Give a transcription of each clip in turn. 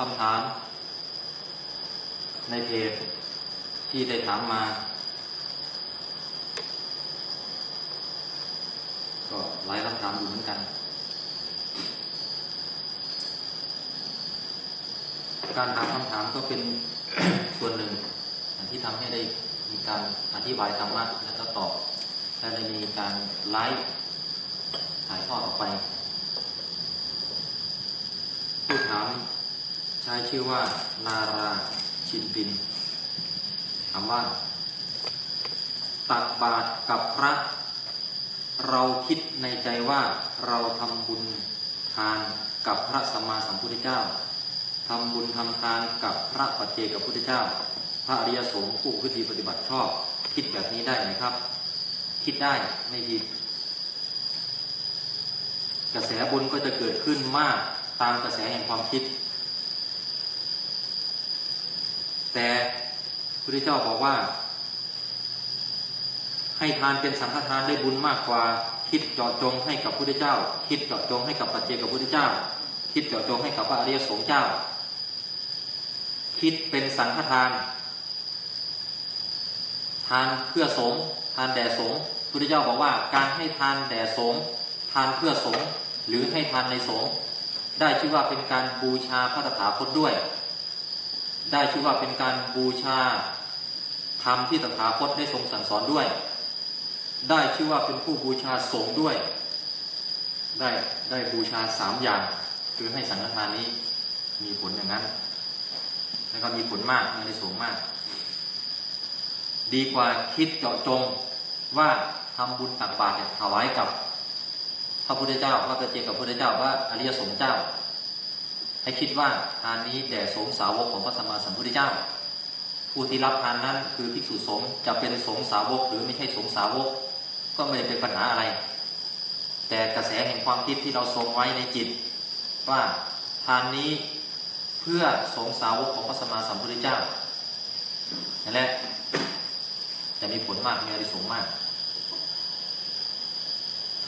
คำถาม ในเพจที่ได้ถามมา ก็หลายคำถามอยู่เหมือนกัน การถามคำถามก็เป็นส่วนหนึ่งที่ทำให้ได้มีการอธิบายธรรมะและก็ตอบและได้มีการไลฟ์ถ่ายทอดออกไปผู้ถาม ใช้ชื่อว่า นาราชินปินถามว่า ตักบาตรกับพระ เราคิดในใจว่าเราทำบุญทานกับพระสัมมาสัมพุทธเจ้าทำบุญทำทานกับพระปัจเจกับพุทธเจ้า พระอริยสงฆ์ผู้พิธีปฏิบัติชอบ คิดแบบนี้ได้ไหมครับ คิดได้ไม่ผิดกระแสบุญก็จะเกิดขึ้นมากตามกระแสแห่งความคิด แต่พระพุทธเจ้าบอกว่า ให้ทานเป็นสังฆทานได้บุญมากกว่า คิดเจาะจงให้กับพระพุทธเจ้า คิดเจาะจงให้กับปัจเจกพระพุทธเจ้า คิดเจาะจงให้กับพระอริยสงฆ์เจ้า คิดเป็นสังฆทาน ทานเพื่อสงทานแด่สงพระพุทธเจ้าบอกว่าการให้ทานแด่สงทานเพื่อสงหรือให้ทานในสงได้ชื่อว่าเป็นการบูชาพระตถาคตด้วย ได้ชื่อว่าเป็นการบูชาธรรมที่ตถาคตได้ทรงสั่งสอนด้วย ได้ชื่อว่าเป็นผู้บูชาสงฆ์ด้วย ได้ได้บูชาสามอย่าง คือให้สังฆทานนี้มีผลอย่างนั้น แล้วก็มีผลมากในสงมาก ดีกว่าคิดเจาะจงว่าทำบุญตักบาตรเนี่ยถวายกับพระพุทธเจ้าพระปฏิเจกับพระพุทธเจ้าว่าอริยสงฆ์เจ้า ให้คิดว่าทานนี้แด่สงสาวกของพระสัมมาสัมพุทธเจ้า ผู้ที่รับทานนั้นคือภิกษุสงฆ์จะเป็นสงสาวกหรือไม่ใช่สงสาวก ก็ไม่ได้เป็นปัญหาอะไร แต่กระแสแห่งความคิดที่เราทรงไว้ในจิต ว่าทานนี้เพื่อสงสาวกของพระสัมมาสัมพุทธเจ้านั่นแหละจะมีผลมากมีอริสงมาก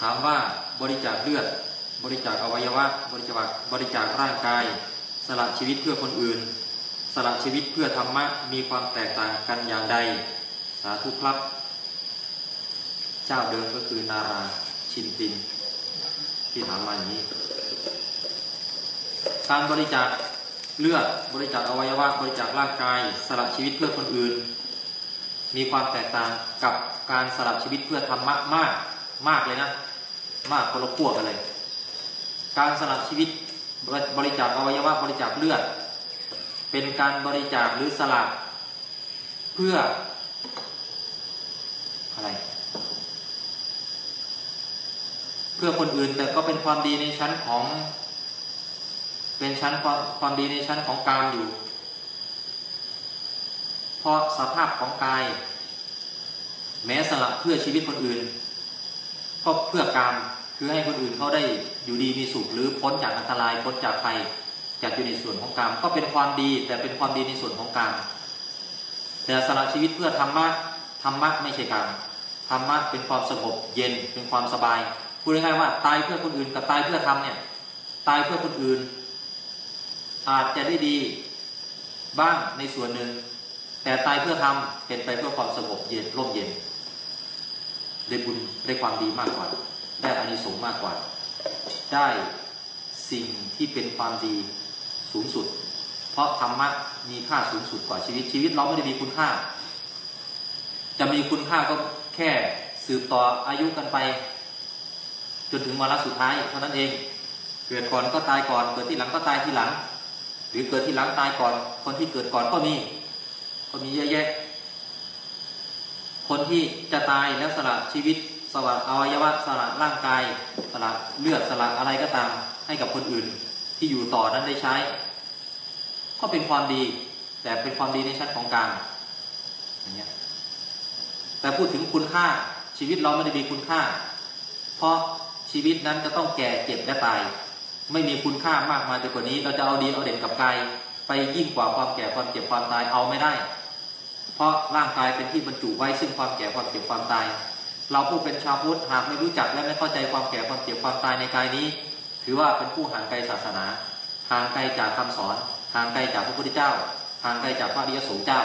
ถามว่าบริจาคเลือด บริจาคอวัยวะ บริจาคบริจาคร่างกาย สละชีวิตเพื่อคนอื่น สละชีวิตเพื่อธรรมะมีความแตกต่างกันอย่างใด สาธุครับ เจ้าเดิมก็คือนาราชินติน ที่ถามมาอย่างนี้ การบริจาคเลือดบริจาคอวัยวะ บริจาคร่างกาย สละชีวิตเพื่อคนอื่น มีความแตกต่างกับการสละชีวิตเพื่อธรรมะมากมากเลยนะ มากคนละพวกันเลย การสละชีวิตบริจาคอวัยวะบริจาคเลือด เป็นการบริจาคหรือสละเพื่ออะไร เพื่อคนอื่นแต่ก็เป็นความดีในชั้นของ เป็นชั้นความความดีในชั้นของกามอยู่ เพราะสภาพของกาย แม้สละเพื่อชีวิตคนอื่น ก็เพื่อการ คือให้คนอื่นเขาได้อยู่ดีมีสุขหรือพ้นจากอันตรายพ้นจากภัยจากอยู่ในส่วนของกรรมก็เป็นความดี แต่เป็นความดีในส่วนของกรรมแต่สละชีวิตเพื่อธรรมะธรรมะไม่ใช่กรรมธรรมะเป็นความสงบเย็นเป็นความสบายพูดง่ายๆว่าตายเพื่อคนอื่นกับตายเพื่อทำเนี่ยตายเพื่อคนอื่น อาจจะได้ดีบ้างในส่วนหนึ่ง แต่ตายเพื่อทำเป็นไปเพื่อความสงบเย็นร่มเย็นได้บุญได้ความดีมากกว่า ได้อานิสงส์มากกว่า ได้สิ่งที่เป็นความดีสูงสุด เพราะธรรมะมีค่าสูงสุดกว่าชีวิตชีวิตเราไม่ได้มีคุณค่า จะมีคุณค่าก็แค่สืบต่ออายุกันไป จนถึงวาระสุดท้ายเท่านั้นเอง เกิดก่อนก็ตายก่อน เกิดที่หลังก็ตายที่หลัง หรือเกิดที่หลังตายก่อน คนที่เกิดก่อนก็มี ก็มีเยอะแยะ คนที่จะตายแล้วสละชีวิต ละอวัยวะสละร่างกาย สละเลือดสละอะไรก็ตาม ให้กับคนอื่น ที่อยู่ต่อนั้นได้ใช้ ก็เป็นความดี แต่เป็นความดีในชั้นของการอย่างเงี้ยแต่พูดถึงคุณค่าชีวิตเราไม่ได้มีคุณค่า เพราะชีวิตนั้นจะต้องแก่เจ็บและตาย ไม่มีคุณค่ามากมายไปกว่านี้ เราจะเอาดีเอาเด่นกับกายไปยิ่งกว่าความแก่ความเจ็บความตายเอาไม่ได้ เพราะร่างกายเป็นที่บรรจุไว้ซึ่งความแก่ความเจ็บความตาย เราผู้เป็นชาวพุทธหากไม่รู้จักและไม่เข้าใจความแก่ความเจ็บความตายในกายนี้ ถือว่าเป็นผู้ห่างไกลศาสนา ห่างไกลจากคำสอน ห่างไกลจากพระพุทธเจ้า ห่างไกลจากพระอริยสงฆ์เจ้า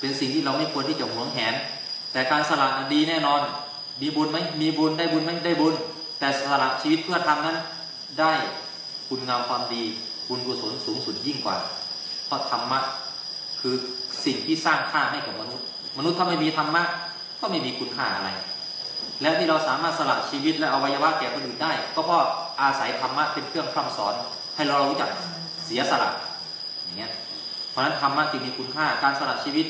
เป็นสิ่งที่เราไม่ควรที่จะหวงแหน แต่การสละดีแน่นอน มีบุญไหมมีบุญได้บุญไหมได้บุญ แต่สละชีวิตเพื่อทำนั้น ได้คุณงามความดี บุญกุศลสูงสุดยิ่งกว่า เพราะธรรมะคือสิ่งที่สร้างค่าให้กับมนุษย์ มนุษย์ถ้าไม่มีธรรมะ ก็ไม่มีคุณค่าอะไร และที่เราสามารถสละชีวิตและอวัยวะแก่คนอื่นได้ ก็เพราะอาศัยธรรมะเป็นเครื่องพร่ำสอน ให้เรารู้จักเสียสละอย่างเงี้ยเพราะนั้นธรรมะจึงมีคุณค่าการสละชีวิต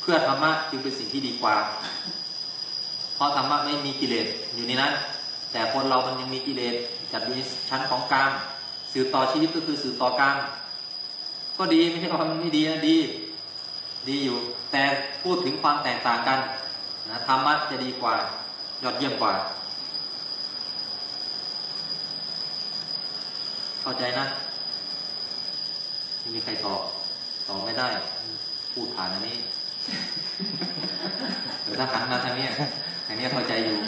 เพื่อธรรมะจึงเป็นสิ่งที่ดีกว่า เพราะธรรมะไม่มีกิเลสอยู่ในนั้น แต่คนเรามันยังมีกิเลสจัดอยู่ในชั้นของกามสืบต่อชีวิตก็คือสืบต่อกามก็ดีไม่ใช่ว่ามันไม่ดีนะดี ดีอยู่ แต่พูดถึงความแตกต่างกัน นะธรรมะจะดีกว่า ยอดเยี่ยมกว่า เข้าใจนะไม่มีใครตอบตอบไม่ได้ พูดผ่านอันนี้หรือถ้าหันมาทางนี้ทางนี้เข้าใจอยู่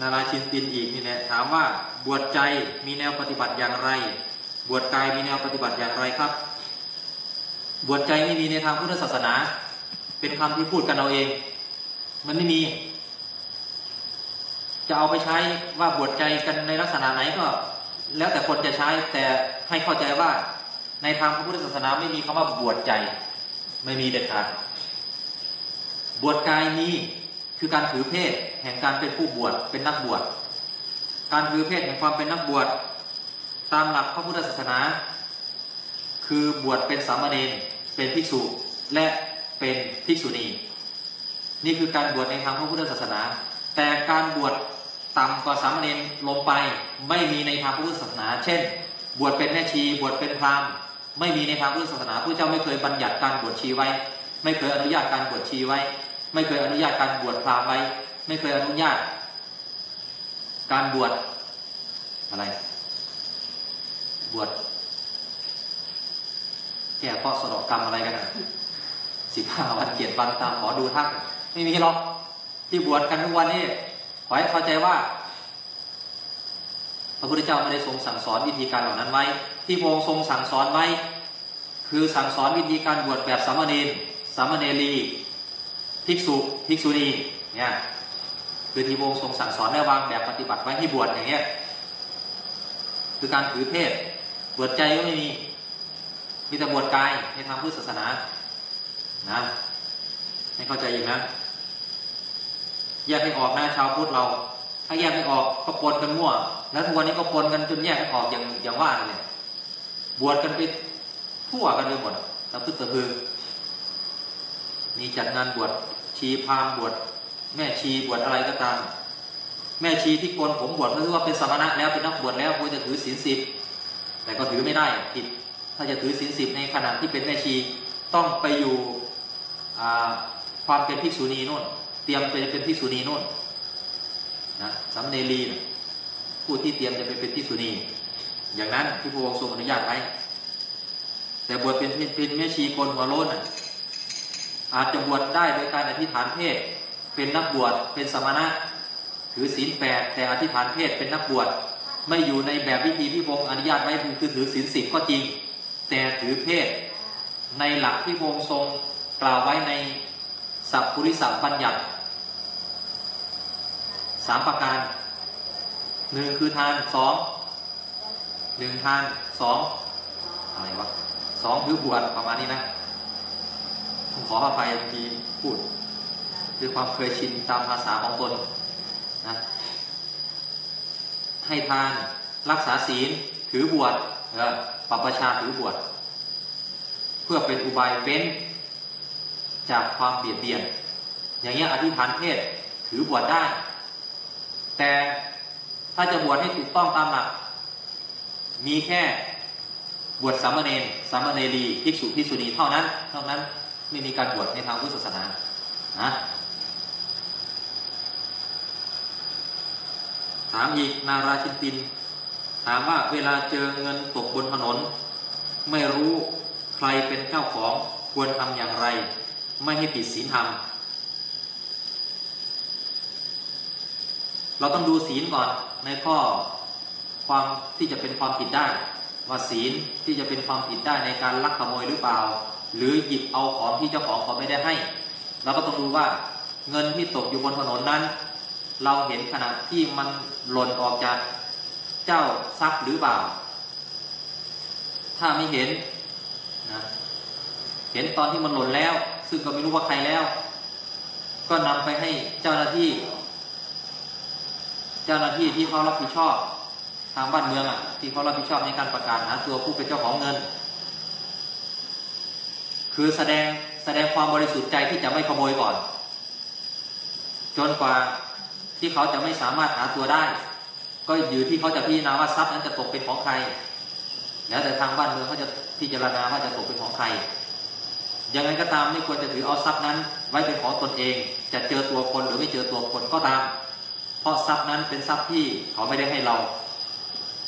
นาราชินตินอีกนี่แหละถามว่าบวชใจมีแนวปฏิบัติอย่างไร บวชกายมีแนวปฏิบัติอย่างไรครับ บวชใจไม่มีในทางพุทธศาสนา เป็นคำที่พูดกันเราเอง มันไม่มี จะเอาไปใช้ว่าบวชใจกันในลักษณะไหนก็ แล้วแต่คนจะใช้แต่ให้เข้าใจว่า ในทางพระพุทธศาสนาไม่มีคำว่าบวชใจ ไม่มีเด็ดขาดบวชกายมีคือการถือเพศแห่งการเป็นผู้บวชเป็นนักบวชการถือเพศแห่งความเป็นนักบวชตามหลักพระพุทธศาสนา คือบวชเป็นสามเณรเป็นภิกษุและเป็นภิกษุณี นี่คือการบวชในทางพระพุทธศาสนา แต่การบวชต่ำกว่าสามเณรลงไปไม่มีในทางพระพุทธศาสนา เช่น บวชเป็นแม่ชีบวชเป็นพราหมณ์ไม่มีในทางพุทธศาสนาพระเจ้าไม่เคยบัญญัติการบวชชีไว้ ไม่เคยอนุญาตการบวชชีไว้ ไม่เคยอนุญาตการบวชพราหมณ์ไว้ ไม่เคยอนุญาต การบวชอะไร บวช แก้ข้อสอบกรรมอะไรกันสิบห้าวันเกียรติวันตามขอดูทัก ไม่มีหรอกที่บวชกันทุกวันนี้ขอให้เข้าใจว่า พระพุทธเจ้าไม่ได้ทรงสั่งสอนวิธีการเหล่านั้นไว้ ที่พระองค์ทรงสั่งสอนไว้ คือสั่งสอนวิธีการบวชแบบสามเณรสามเณรีภิกษุภิกษุณีเนี่ยคือที่พระองค์ทรงสั่งสอนและวางแบบปฏิบัติไว้ให้บวชอย่างเงี้ยคือการถือเพศบวชใจก็ไม่มี มีแต่บวชกายในทางพุทธศาสนา นะให้เข้าใจอย่นั้นแยกให้ออกนะชาวพุทธเรา ถ้าแยกไม่ออกก็ปนกันมั่ว แล้วทุกวันนี้ก็ปนกันจนแยกไม่ออกอย่างอย่างว่าเนี่ยบวชกันไปทั่วกันไปหมดตะพึตะพือมีจัดงานบวชชีพามบวชแม่ชีบวชอะไรก็ตาม แม่ชีที่โกนผมบวชเพราะว่าเป็นสมณะแล้วเป็นนักบวชแล้วควรจะถือศีลสิบแต่ก็ถือไม่ได้ผิด ถ้าจะถือศีลสิบในขณะที่เป็นแม่ชีต้องไปอยู่ความเป็นภิกษุณีโน่น เตรียมไปจะเป็นภิกษุณีโน่นนะสำเนรีนผู้ที่เตรียมจะไปเป็นภิกษุณี อย่างนั้นที่พระองค์ทรงอนุญาตไว้แต่บวชเป็นเป็นแม่ชีโกนหัวโล้นอาจจะบวชได้โดยการอธิษฐานเพศ เป็นนักบวชเป็นสมณะถือศีลแปดแต่อธิษฐานเพศเป็นนักบวชไม่อยู่ในแบบวิธีที่พระองค์อนุญาตไว้คือถือศีลสิบก็จริง แต่ถือเพศ ในหลักที่พงทรงกล่าวไว้ในสัพพุริสัพบัญญัติสามประการหนึ่งคือทานสองหนึ่งทานสองอะไรวะสองคือบวชประมาณนี้นะผมขออภัยบางทีพูดด้วยความเคยชินตามภาษาของตนนะให้ทานรักษาศีลถือบวชเออ ปปชาถือบวชเพื่อเป็นอุบายเว้นจากความเบียดเบียน อย่างเงี้ยอธิษฐานเพศถือบวชได้ แต่ถ้าจะบวชให้ถูกต้องตามหลัก มีแค่บวชสามเณรสามเณรีภิกษุภิกษุณีเท่านั้นเท่านั้นไม่มีการบวชในทางพุทธศาสนานะถามอีกนาราชินติน ถามว่าเวลาเจอเงินตกบนถนน ไม่รู้ใครเป็นเจ้าของควรทำอย่างไร ไม่ให้ผิดศีลธรรม เราต้องดูศีลก่อนในข้อความที่จะเป็นความผิดได้ ว่าศีลที่จะเป็นความผิดได้ในการลักขโมยหรือเปล่า หรือหยิบเอาของที่เจ้าของเขาไม่ได้ให้ เราก็ต้องดูว่าเงินที่ตกอยู่บนถนนนั้น เราเห็นขณะที่มันหล่นออกจาก เจ้าทรัพย์หรือเปล่าถ้าไม่เห็นนะเห็นตอนที่มันหล่นแล้ว ซึ่งก็ไม่รู้ว่าใครแล้ว ก็นำไปให้เจ้าหน้าที่ เจ้าหน้าที่ที่เขารับผิดชอบ ทางบ้านเมืองอะ ที่เขารับผิดชอบในการประกาศหาตัวผู้เป็นเจ้าของเงิน คือแสดงแสดงความบริสุทธิ์ใจที่จะไม่ขโมยก่อน จนกว่าที่เขาจะไม่สามารถหาตัวได้ ก็อยู่ที่เขาจะพิจารณาว่าทรัพย์นั้นจะตกเป็นของใคร แล้วแต่ทางบ้านเมืองเขาจะพิจารณาว่าจะตกเป็นของใครยังไงก็ตามไม่ควรจะถือเอาทรัพย์นั้น ไว้เป็นของตนเอง จะเจอตัวคนหรือไม่เจอตัวคนก็ตาม เพราะทรัพย์นั้นเป็นทรัพย์ที่เขาไม่ได้ให้เรา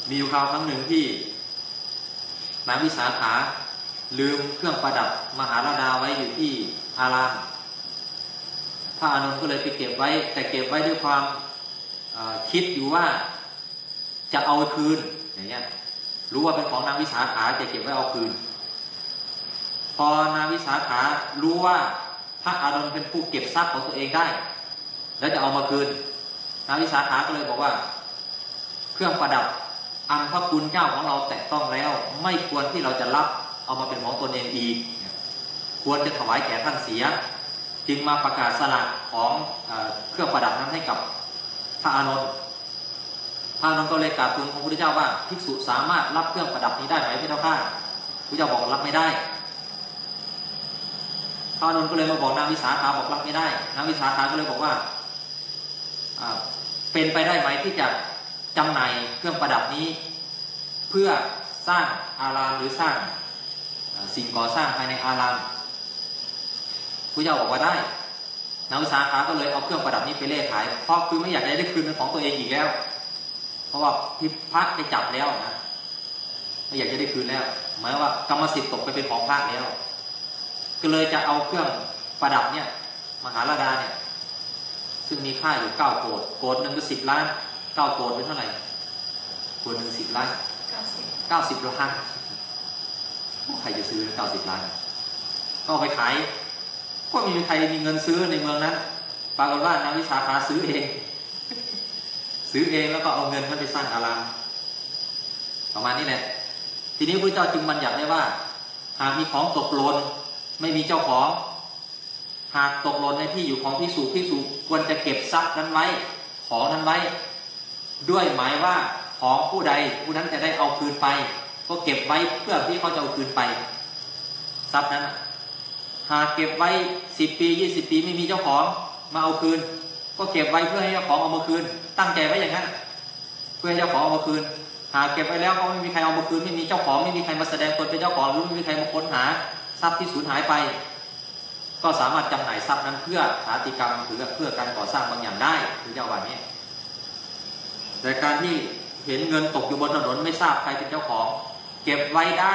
มีอยู่คราวครั้งหนึ่งที่นางวิสาขาลืมเครื่องประดับมหาราดาไว้อยู่ที่อารามพระอานนท์ก็เลยไปเก็บไว้ แต่เก็บไว้ด้วยความคิดอยู่ว่า จะเอาคืนอย่างเงี้ยรู้ว่าเป็นของนางวิสาขาจะเก็บไว้เอาคืน พอนางวิสาขารู้ว่าพระอานนท์เป็นผู้เก็บทรัพย์ของตัวเองได้ แล้วจะเอามาคืน นางวิสาขาก็เลยบอกว่า เครื่องประดับอันพระคุณเจ้าของเราแตะต้องแล้ว ไม่ควรที่เราจะรับเอามาเป็นของตนเองอีก ควรจะถวายแก่ท่านเสีย จึงมาประกาศสละของเครื่องประดับนั้นให้กับพระอานนท์ พระอานนก็เลยกราบทูลพระพุทธเจ้าว่าภิกษุสามารถรับเครื่องประดับนี้ได้ไหมพี่เจ้าข้าพระเจ้าบอกรับไม่ได้พระอานนก็เลยมาบอกนางวิสาขาบอกรับไม่ได้นางวิสาขาก็เลยบอกว่าเป็นไปได้ไหมที่จะจำหน่ายเครื่องประดับนี้ เพื่อสร้างอารามหรือสร้างสิ่งก่อสร้างภายในอารามพระเจ้าบอกว่าได้นางวิสาขาก็เลยเอาเครื่องประดับนี้ไปเล่ขายเพราะคือไม่อยากได้คืนเป็นของตัวเองอีกแล้ว เพราะว่าพิพระได้จับแล้วนะไม่อยากจะได้คืนแล้ว หมายว่ากรรมสิทธิ์ตกไปเป็นของพระแล้ว ก็เลยจะเอาเครื่องประดับเนี่ย มหาราดาเนี่ย ซึ่งมีค่าอยู่เก้าโกดโกดหนึ่งก็สิบล้านเก้าโกดเป็นเท่าไหร่โกดหนึ่งสิบล้านเก้าสิบล้านใครจะซื้อเก้าสิบล้าน ก็ไปขาย ก็มีใครมีเงินซื้อในเมืองนั้นปรากฏว่านางวิชาคาซื้อเอง ซื้อเองแล้วก็เอาเงินนั้นไปสร้างอารามประมาณนี้แหละ ทีนี้พระเจ้าจึงบัญญัติได้ว่า หากมีของตกหล่นไม่มีเจ้าของ หากตกหล่นในที่อยู่ของพิสูจพิสูจควรจะเก็บทรัพย์นั้นไว้ ของนั้นไว้ ด้วยหมายว่าของผู้ใดผู้นั้นจะได้เอาคืนไป ก็เก็บไว้เพื่อที่เขาจะเอาคืนไป ทรัพย์นั้น หากเก็บไว้สิบปียี่สิบปีไม่มีเจ้าของมาเอาคืน ก็เก็บไว้เพื่อให้เจ้าของเอามาคืน ตั้งใจไว้อย่างนั้นเพื่อให้เจ้าของเอามาคืน หากเก็บไว้แล้วก็ไม่มีใครเอามาคืนไม่มีเจ้าของไม่มีใครมาแสดงตนเป็นเจ้าของหรือไม่มีใครมาค้นหาทรัพย์ที่สูญหายไป ก็สามารถจำหน่ายทรัพย์นั้นเพื่อหาติกรรมหรือเพื่อการก่อสร้างบางอย่างได้คือเจ้าว่านี้แต่การที่เห็นเงินตกอยู่บนถนนไม่ทราบใครเป็นเจ้าของ เก็บไว้ได้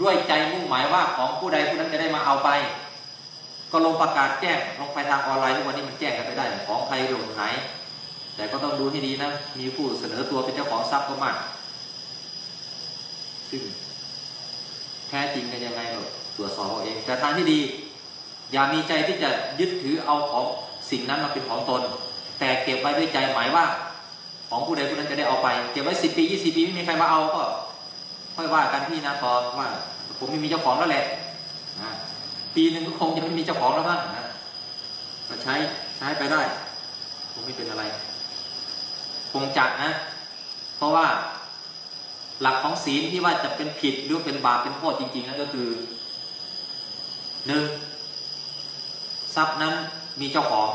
ด้วยใจมุ่งหมายว่าของผู้ใดผู้นั้นจะได้มาเอาไป ก็ลงประกาศแจ้งลงไปทางออนไลน์ทุกวันนี้มันแจ้งกันไปได้ของใครหลงไหน แต่ก็ต้องดูให้ดีนะ มีผู้เสนอตัวเป็นเจ้าของทรัพย์ก็มาก ซึ่งแท้จริงเป็นยังไงเราตรวจสอบเอาเอง แต่ทางที่ดี อย่ามีใจที่จะยึดถือเอาของสิ่งนั้นมาเป็นของตน แต่เก็บไว้ด้วยใจหมายว่า ของผู้ใดผู้นั้นจะได้เอาไป เก็บไว้สิบปียี่สิบปีไม่มีใครมาเอาก็ ค่อยว่ากันพี่นะพอว่า ผมไม่มีเจ้าของแล้วแหละปีหนึ่งก็คงจะไม่มีเจ้าของแล้วบ้างนะก็ใช้ใช้ไปได้คงไม่เป็นอะไร คงจัดนะ เพราะว่าหลักของศีลที่ว่าจะเป็นผิดหรือเป็นบาปเป็นโทษจริงๆนั่นก็คือหนึ่งทรัพย์นั้นมีเจ้าของ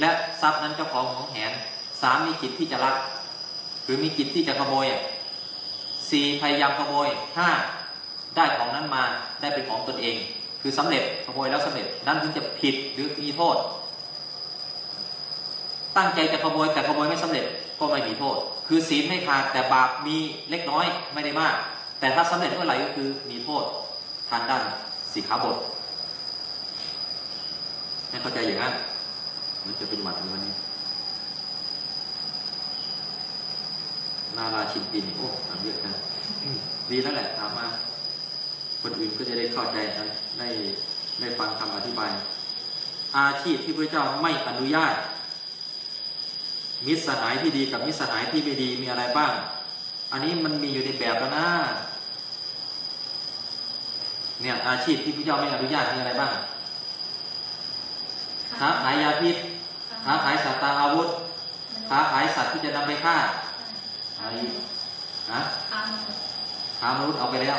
และทรัพย์นั้นเจ้าของของแหนสามมีจิตที่จะรัก หรือมีจิตที่จะขโมยสี่พยายามขโมยห้าได้ของนั้นมาได้เป็นของตนเอง คือสำเร็จขโมยแล้วสำเร็จนั่นถึงจะผิดหรือมีโทษ ตั้งใจจะขโมยแต่ขโมยไม่สำเร็จ ก็ไม่มีโทษ คือศีลไม่ขาดแต่บาปมีเล็กน้อยไม่ได้มาก แต่ถ้าสำเร็จเมื่อไหร่ก็คือมีโทษทางด้านสีขาบทให้เข้าใจอย่างนั้นมันจะเป็นหวัดในวันนี้นาราชินปินโอ้ถามเยอะนะดีแล้วแหละถามมาคนอื่นก็จะได้เข้าใจนะได้ได้ฟังคำอธิบาย อาชีพที่พระเจ้าไม่อนุญาต มิตรสหายที่ดีกับมิตรสหายที่ไม่ดีมีอะไรบ้าง อันนี้มันมีอยู่ในแบบแล้วนะเนี่ยอาชีพที่พระเจ้าไม่อนุญาตมีอะไรบ้างค้าขายยาพิษค้าขายสัตว์ตาอาวุธค้าขายสัตว์ที่จะนำไปฆ่าอะไรอีกนะค้ามนุษย์ค้ามนุษย์เอาไปแล้ว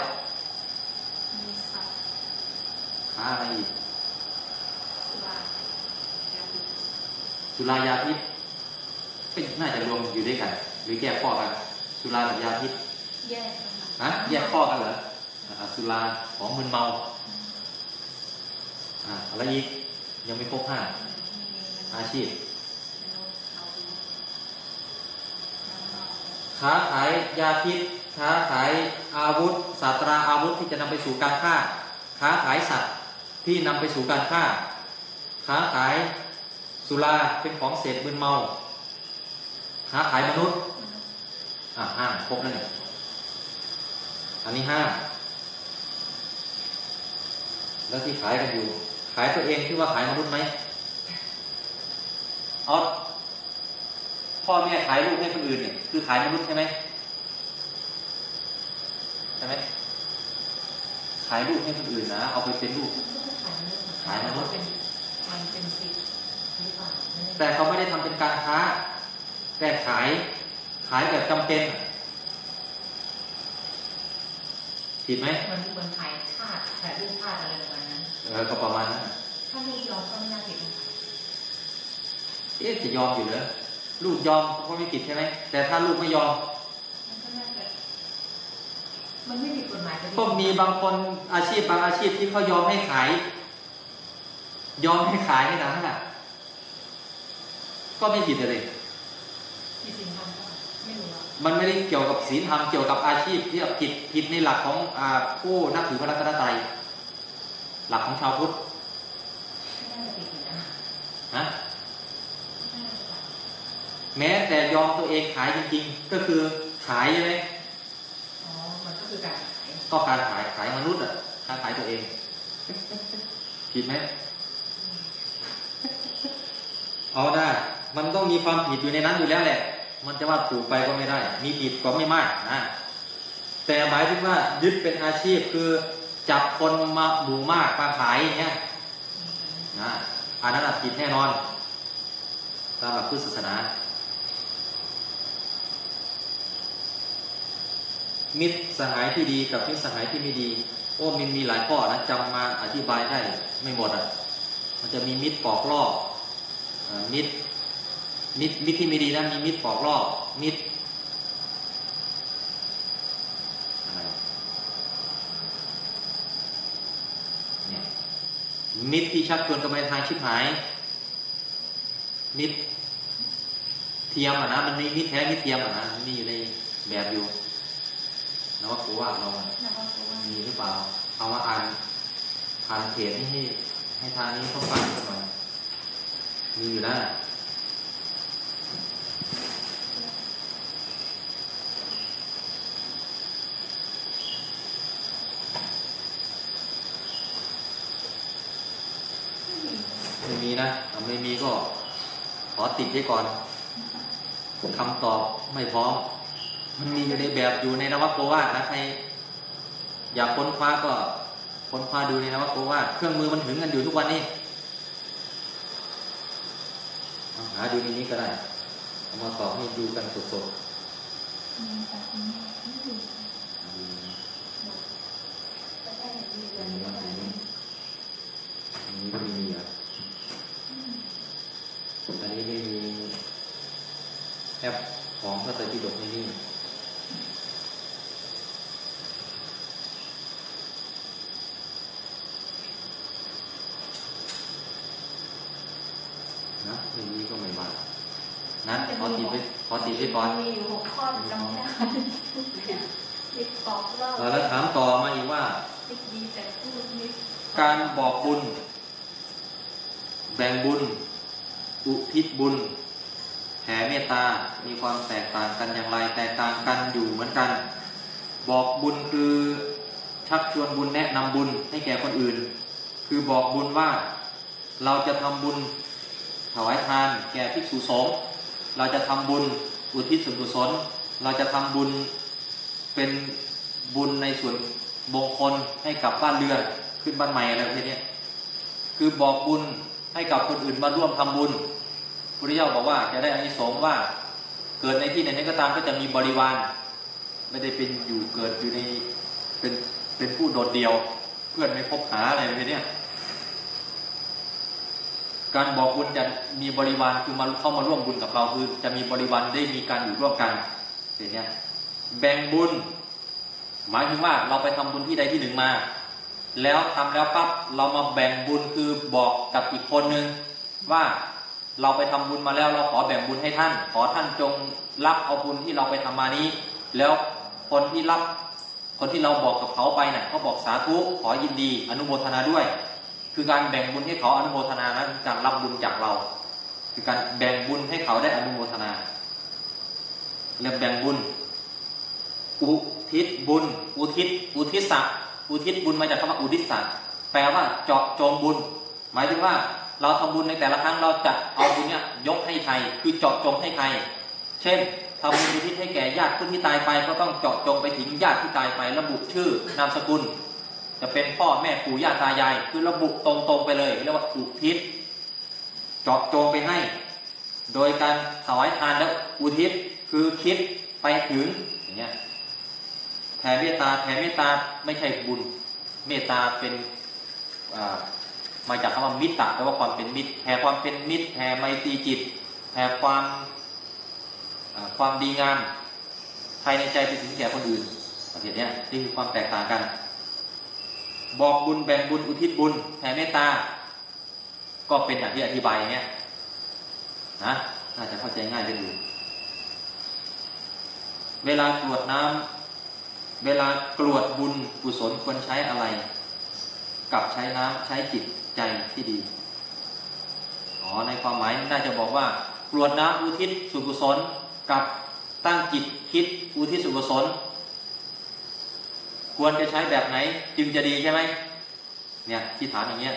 มีสัตว์ค้าอะไรอีกสุรายาพิษสุรายาพิษ ก็น่าจะรวมอยู่ด้วยกัน หรือแยกข้อกัน สุรากับยาพิษแยกนะคะนะแยกข้อกันเหรออ่าสุราของมึนเมาอ่าอะไรอีกยังไม่ครบห้าอาชีพ ค้าขายยาพิษ ค้าขายอาวุธศาสตราอาวุธที่จะนำไปสู่การฆ่า ค้าขายสัตว์ที่นำไปสู่การฆ่า ค้าขายสุราเป็นของเสพมึนเมา ค้าขายมนุษย์ อะห้าครบแล้วเนี่ยอันนี้ห้าแล้วที่ขายกันอยู่ ขายตัวเองที่ว่าขายมนุษย์ไหมเอาพ่อแม่ขายลูกให้คนอื่นเนี่ยคือขายมนุษย์ใช่ไหมใช่ไหมขายลูกให้คนอื่นนะเอาไปเป็นลูกขายมนุษย์มันเป็นสิทธิ์หรือเปล่าไม่แน่แต่เขาไม่ได้ทำเป็นการค้า แต่ขายขายแบบจำเป็นผิดไหมมันเหมือนขายทาสขายลูกทาสอะไรประมาณนั้นเออก็ประมาณนั้นถ้าลูกยอมก็ไม่น่าผิดนะคะเอ๊ะจะยอมอยู่เหรอลูกยอมก็ไม่ผิดใช่ไหมแต่ถ้าลูกไม่ยอมมันก็น่าจะมันไม่มีกฎหมายจะก็มีบางคนอาชีพบางอาชีพที่เขายอมให้ขาย ยอมให้ขายให้นะน่ะก็ไม่ผิดเลย มีสินทำก็ไม่รู้ว่ามันไม่ได้เกี่ยวกับศีลธรรมเกี่ยวกับอาชีพที่ผิดผิดในหลักของอาผู้นับถือพระรัตนตรัยหลักของชาวพุทธไม่น่าจะผิดอยู่นะนะไม่น่าจะผิดแม้แต่ยอมตัวเองขายจริง ๆ ก็คือขายใช่ไหมอ๋อมันก็คือการขายก็การขายขายมนุษย์อะการขายตัวเองผิดไหมเอาได้ มันต้องมีความผิดอยู่ในนั้นอยู่แล้วแหละ มันจะว่าถูกไปก็ไม่ได้ มีผิดก็ไม่มากนะแต่หมายถึงว่ายึดเป็นอาชีพคือจับคนมาหมู่มากมาขายอย่างเงี้ยนะอันนั้นผิดแน่นอนตามหลักพุทธศาสนา มิตรสหายที่ดีกับมิตรสหายที่ไม่ดี โอ้มันมีหลายข้อนะจำมาอธิบายได้ไม่หมดอะ มันจะมีมิตรปอกลอกมิตร มิตรมิตรที่ไม่ดีนะมีมิตรปอกลอกมิตรอะไรเนี่ยมิตรที่ชักชวนกันไปทางชิบหาย มิตรเทียมอะนะมันมีมิตรแท้มิตรเทียมอะนะมันมีอยู่ในแบบอยู่แล้วว่ากูว่าเราแล้วก็ตัวมีหรือเปล่า เอามาอ่านอ่านเพจนี่ให้ให้ทางนี้เขาฟังกันหน่อยมีอยู่แล้ว นะถ้าไม่มีก็ขอติดไว้ก่อนคำตอบไม่พร้อม มันมีอยู่ในแบบอยู่ในนวัตโกวาทนะใครอยากค้นคว้าก็ค้นคว้าดูในนวัตโกวาทเครื่องมือมันถึงกันอยู่ทุกวันนี้เอาหาดูในนี้ก็ได้เอามาตอบให้ดูกันสดมีแต่ที่ไม่ดีๆดูก็ได้ดีเลอันยนี้ว่าอันนี้อันนี้ก็ไม่มีอะอันนี้ไม่มีแอปของพระไตรปิฎกในนี่นะในนี้ก็ไม่ว่านะขอ ติดไว้ขอติดไว้ก่อนมีอยู่หกข้อจำไม่ได้มิดปอกเล่าเออแล้วถามต่อมาอีกว่ามิดดีแต่พูดมิดการบอกบุญ แบ่งบุญ อุทิศบุญแผ่เมตตา มีความแตกต่างกันอย่างไร แตกต่างกันอยู่เหมือนกัน บอกบุญคือชักชวนบุญแนะนำบุญให้แก่คนอื่น คือบอกบุญว่าเราจะทำบุญถวายทานแก่ภิกษุสงฆ์ เราจะทำบุญอุทิศส่วนกุศล เราจะทำบุญเป็นบุญในส่วนมงคลให้กับบ้านเรือนขึ้นบ้านใหม่อะไรประเภทนี้คือบอกบุญให้กับคนอื่นมาร่วมทำบุญพระเจ้าบอกว่าจะได้อานิสงส์ว่าเกิดในที่ไหนก็ตามก็จะมีบริวารไม่ได้เป็นอยู่เกิดอยู่ในเป็นเป็นผู้โดดเดี่ยว เพื่อนไม่คบหาอะไรประเภทนี้ การบอกบุญจะมีบริวารคือมาเข้ามาร่วมบุญกับเราคือ จะมีบริวารได้มีการอยู่ร่วมกันเห็นเนี้ยแบ่งบุญ หมายถึงว่าเราไปทำบุญที่ใดที่หนึ่งมา แล้วทำแล้วปั๊บเรามาแบ่งบุญคือบอกกับอีกคนนึงว่าเราไปทำบุญมาแล้วเราขอแบ่งบุญให้ท่าน ขอท่านจงรับเอาบุญที่เราไปทำมานี้ แล้วคนที่รับคนที่เราบอกกับเขาไปเนะ่ยเขาบอกสาธุขอยินดี อนุโมทนาด้วย คือการแบ่งบุญให้เขาอนุโมทนานะคือการรับบุญจากเรา คือการแบ่งบุญให้เขาได้อนุโมทนาเรียกแบ่งบุญ อุทิศบุญ อุทิศ อุทิศศักดิ์อุทิศบุญมาจากคำว่าอุทิศศักดิ์แปลว่าเจาะจงบุญ หมายถึงว่าเราทำบุญในแต่ละครั้งเราจะเอาบุญเนี้ยยกให้ใคร คือเจาะจงให้ใคร เช่นทำบุญอุทิศให้แก่ญาติผู้ที่ตายไป ก็ต้องเจาะจงไปถึงญาติที่ตายไประบุชื่อนามสกุล จะเป็นพ่อแม่ปู่ย่าตายาย คือระบุตรงๆไปเลยเรียกว่าอุทิศเจาะจงไปให้ โดยการถวายทานแล้วอุทิศคือคิดไปถึงอย่างเงี้ยแผ่เมตตาแผ่เมตตาไม่ใช่บุญ เมตตาเป็นมาจากคำว่ามิตรแปลว่าความเป็นมิตรแผ่ความเป็นมิตรแผ่ไมตรีจิตแผ่ความความดีงามภายในใจไปถึงแก่คนอื่นประเภทนี้นี่คือความแตกต่างกัน บอกบุญแบ่งบุญอุทิศบุญแผ่เมตตา ก็เป็นอย่างที่อธิบายอย่างเงี้ยนะน่าจะเข้าใจง่ายได้ดูเวลากรวดน้ำเวลากรวดบุญกุศลควรใช้อะไร กับใช้น้ำใช้จิตใจที่ดีอ๋อในความหมายน่าจะบอกว่ากรวดน้ำอุทิศสุกุศลกับตั้งจิตคิดอุทิศสุกุศล ควรจะใช้แบบไหน จึงจะดีใช่ไหมเนี่ยที่ถามอย่างเงี้ย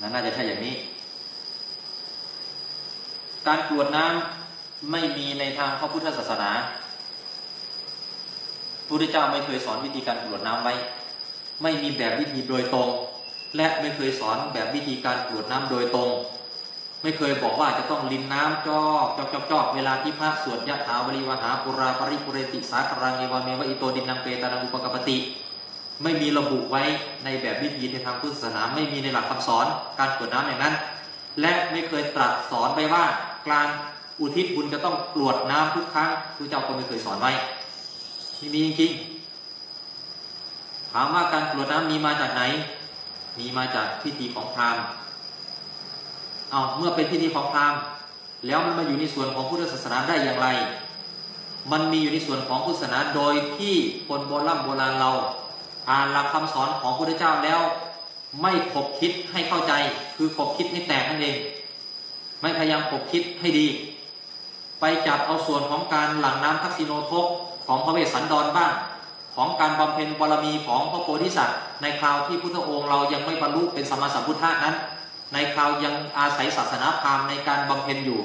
นั่นน่าจะใช่อย่างนี้ การกรวดน้ำไม่มีในทางพระพุทธศาสนาพระพุทธเจ้าไม่เคยสอนวิธีการกรวดน้ำไว้ ไม่มีแบบวิธีโดยตรง และไม่เคยสอนแบบวิธีการกรวดน้ำโดยตรง ไม่เคยบอกว่าจะต้องลินน้ำจอกจอกจอกจอกเวลาที่พระสวดยะถาวริวหาปุราปริปุเรติสาครังเอวาเมวะอิโตดินังเปตานังอุปกปติ ไม่มีระบุไว้ในแบบวิธีในทางพุทธศาสนาไม่มีในหลักคำสอนการกรวดน้ำอย่างนั้น และไม่เคยตรัสสอนไปว่าการอุทิศบุญจะต้องกรวดน้ำทุกครั้งพระเจ้าก็ไม่เคยสอนไว้ที่มีจริงถามว่าการกรวดน้ำมีมาจากไหน มีมาจากพิธีของพราหมณ์ เอาเมื่อเป็นพิธีของพราหมณ์แล้วมันมาอยู่ในส่วนของพุทธศาสนาได้อย่างไร มันมีอยู่ในส่วนของพุทธศาสนาโดยที่คนโบราณโบราณเรา อ่านหลักคำสอนของพระพุทธเจ้าแล้ว ไม่ขบคิดให้เข้าใจ คือขบคิดให้แตกนั่นเอง ไม่พยายามขบคิดให้ดี ไปจับเอาส่วนของการหลั่งน้ำทักษิโนทกของพระเวสสันดรบ้างของการบำเพ็ญบารมีของพระโพธิสัตว์ ในคราวที่พุทธองค์เรายังไม่บรรลุเป็นสมมาสัมพุทธะนั้น ในคราวยังอาศัยศาสนาพราหมณ์ในการบำเพ็ญอยู่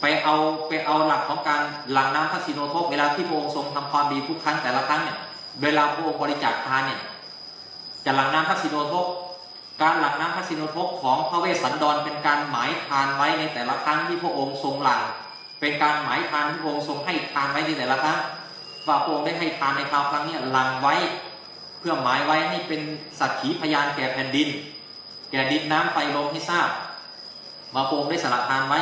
ไปเอาไปเอาหลักของการหลั่งน้ำทักษิโนทกเวลาที่พระองค์ทรงทำความดีทุกครั้งแต่ละครั้งเนี่ยเวลาพระองค์บริจาคทานเนี่ยจะหลั่งน้ำทักษิโนทกการหลั่งน้ำทักษิโนทกของพระเวสสันดรเป็นการหมายทานไว้ในแต่ละครั้งที่พระองค์ทรงหลั่งเป็นการหมายทานที่พระองค์ทรงให้ทานไว้ในแต่ละครั้งว่าพระองค์ได้ให้ทานในคราวครั้งนี้หลังไว้ เพื่อหมายไว้ให้เป็นสักขีพยานแก่แผ่นดิน แก่ดินน้ำไฟลมให้ทราบมาพงได้สละทานไว้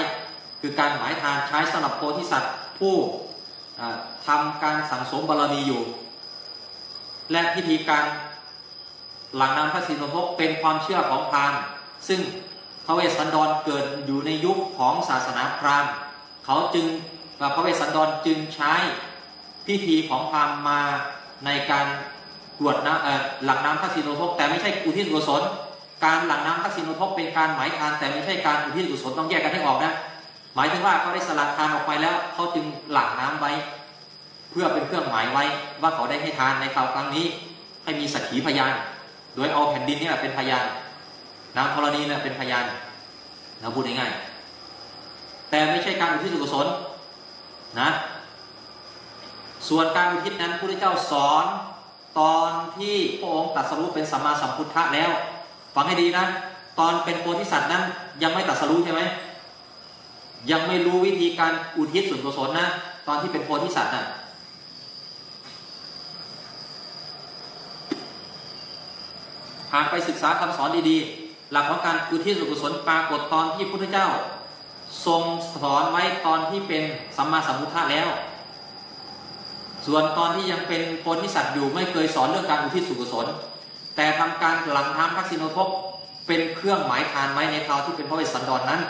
คือการหมายทานใช้สำหรับโพธิสัตว์ผู้ทำการสังสมบารมีอยู่ และพิธีการหลังน้ำพระสินทกเป็นความเชื่อของพราหมณ์ซึ่งพระเวสสันดรเกิดอยู่ในยุคของศาสนาพราหมณ์เขาจึงพระเวสสันดรจึงใช้พิธีของพราหมณ์มาในการกรวดน้ำหลังน้ำทักษิโนทกแต่ไม่ใช่อุทิศกุศล การหลั่งน้ำทักษิโนทกเป็นการหมายทานแต่ไม่ใช่การอุทิศกุศลต้องแยกกันให้ออกนะหมายถึงว่าเขาได้สลัดทานออกไปแล้วเขาจึงหลั่งน้ำไว้ เพื่อเป็นเครื่องหมายไว้ว่าเขาได้ให้ทานในคราวครั้งนี้ ให้มีสักขีพยาน โดยเอาแผ่นดินนี่แหละเป็นพยานน้ำธรณีนี่ยเป็นพยานเราพูดง่ายๆแต่ไม่ใช่การอุทิศส่วนกุศลนะส่วนการอุทิศนั้นพระพุทธเจ้าสอนตอนที่พระองค์ตรัสรู้เป็นสัมมาสัมพุทธะแล้ว ฟังให้ดีนะ ตอนเป็นโพธิสัตว์นั้น ยังไม่ตรัสรู้ใช่ไหมยังไม่รู้วิธีการอุทิศส่วนกุศลนะ ตอนที่เป็นโพธิสัตว์น่ะหากไปศึกษาคำสอนดีๆ หลักของการอุทิศส่วนกุศลปรากฏตอนที่พระพุทธเจ้า ทรงสอนไว้ตอนที่เป็นสัมมาสัมพุทธะแล้ว ส่วนตอนที่ยังเป็นโพธิสัตว์อยู่ไม่เคยสอนเรื่องการอุทิศส่วนกุศล แต่ทำการหลังทำทักษิโนทกเป็นเครื่องหมายทานไว้ในคราวที่เป็นพระเวสสันดรนนั้น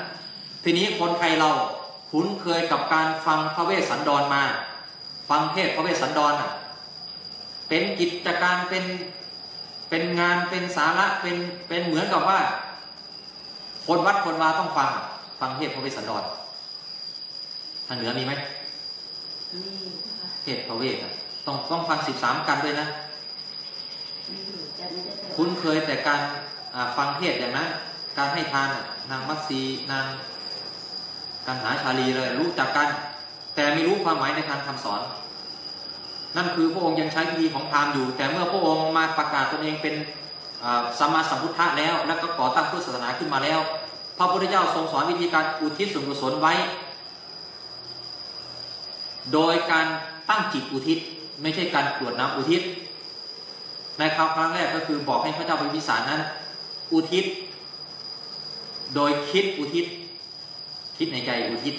ทีนี้คนไทยเราคุ้นเคยกับการฟังพระเวสสันดรมา ฟังเทศน์พระเวสสันดรน่ะเป็นกิจการเป็นเป็นงานเป็นสาระเป็นเป็นเหมือนกับว่า คนวัดคนวาต้องฟัง ฟังเทศน์พระเวสสันดรทางเหนือมีไหมมีค่ะเทศน์พระเวสอะต้องต้องฟังสิบสามกันด้วยนะ มีอยู่จะไม่ได้แต่ คุ้นเคยแต่การฟังเทศอย่างนั้น การให้ทานนางมัตสีนางกันหาชาลีเลยรู้จักกัน แต่ไม่รู้ความหมายในทางคำสอน นั่นคือพระองค์ยังใช้พิธีของพราหมณ์อยู่ แต่เมื่อพระองค์มาประกาศตนเองเป็นสัมมาสัมพุทธะแล้ว แล้วก็ก่อตั้งพุทธศาสนาขึ้นมาแล้ว พระพุทธเจ้าทรงสอนวิธีการอุทิศส่วนกุศลไว้ โดยการตั้งจิตอุทิศ ไม่ใช่การกรวดน้ำอุทิศ ในคราวครั้งแรกก็คือบอกให้พระเจ้าพิมพิสารนั้น อุทิศ โดยคิดอุทิศ คิดในใจอุทิศ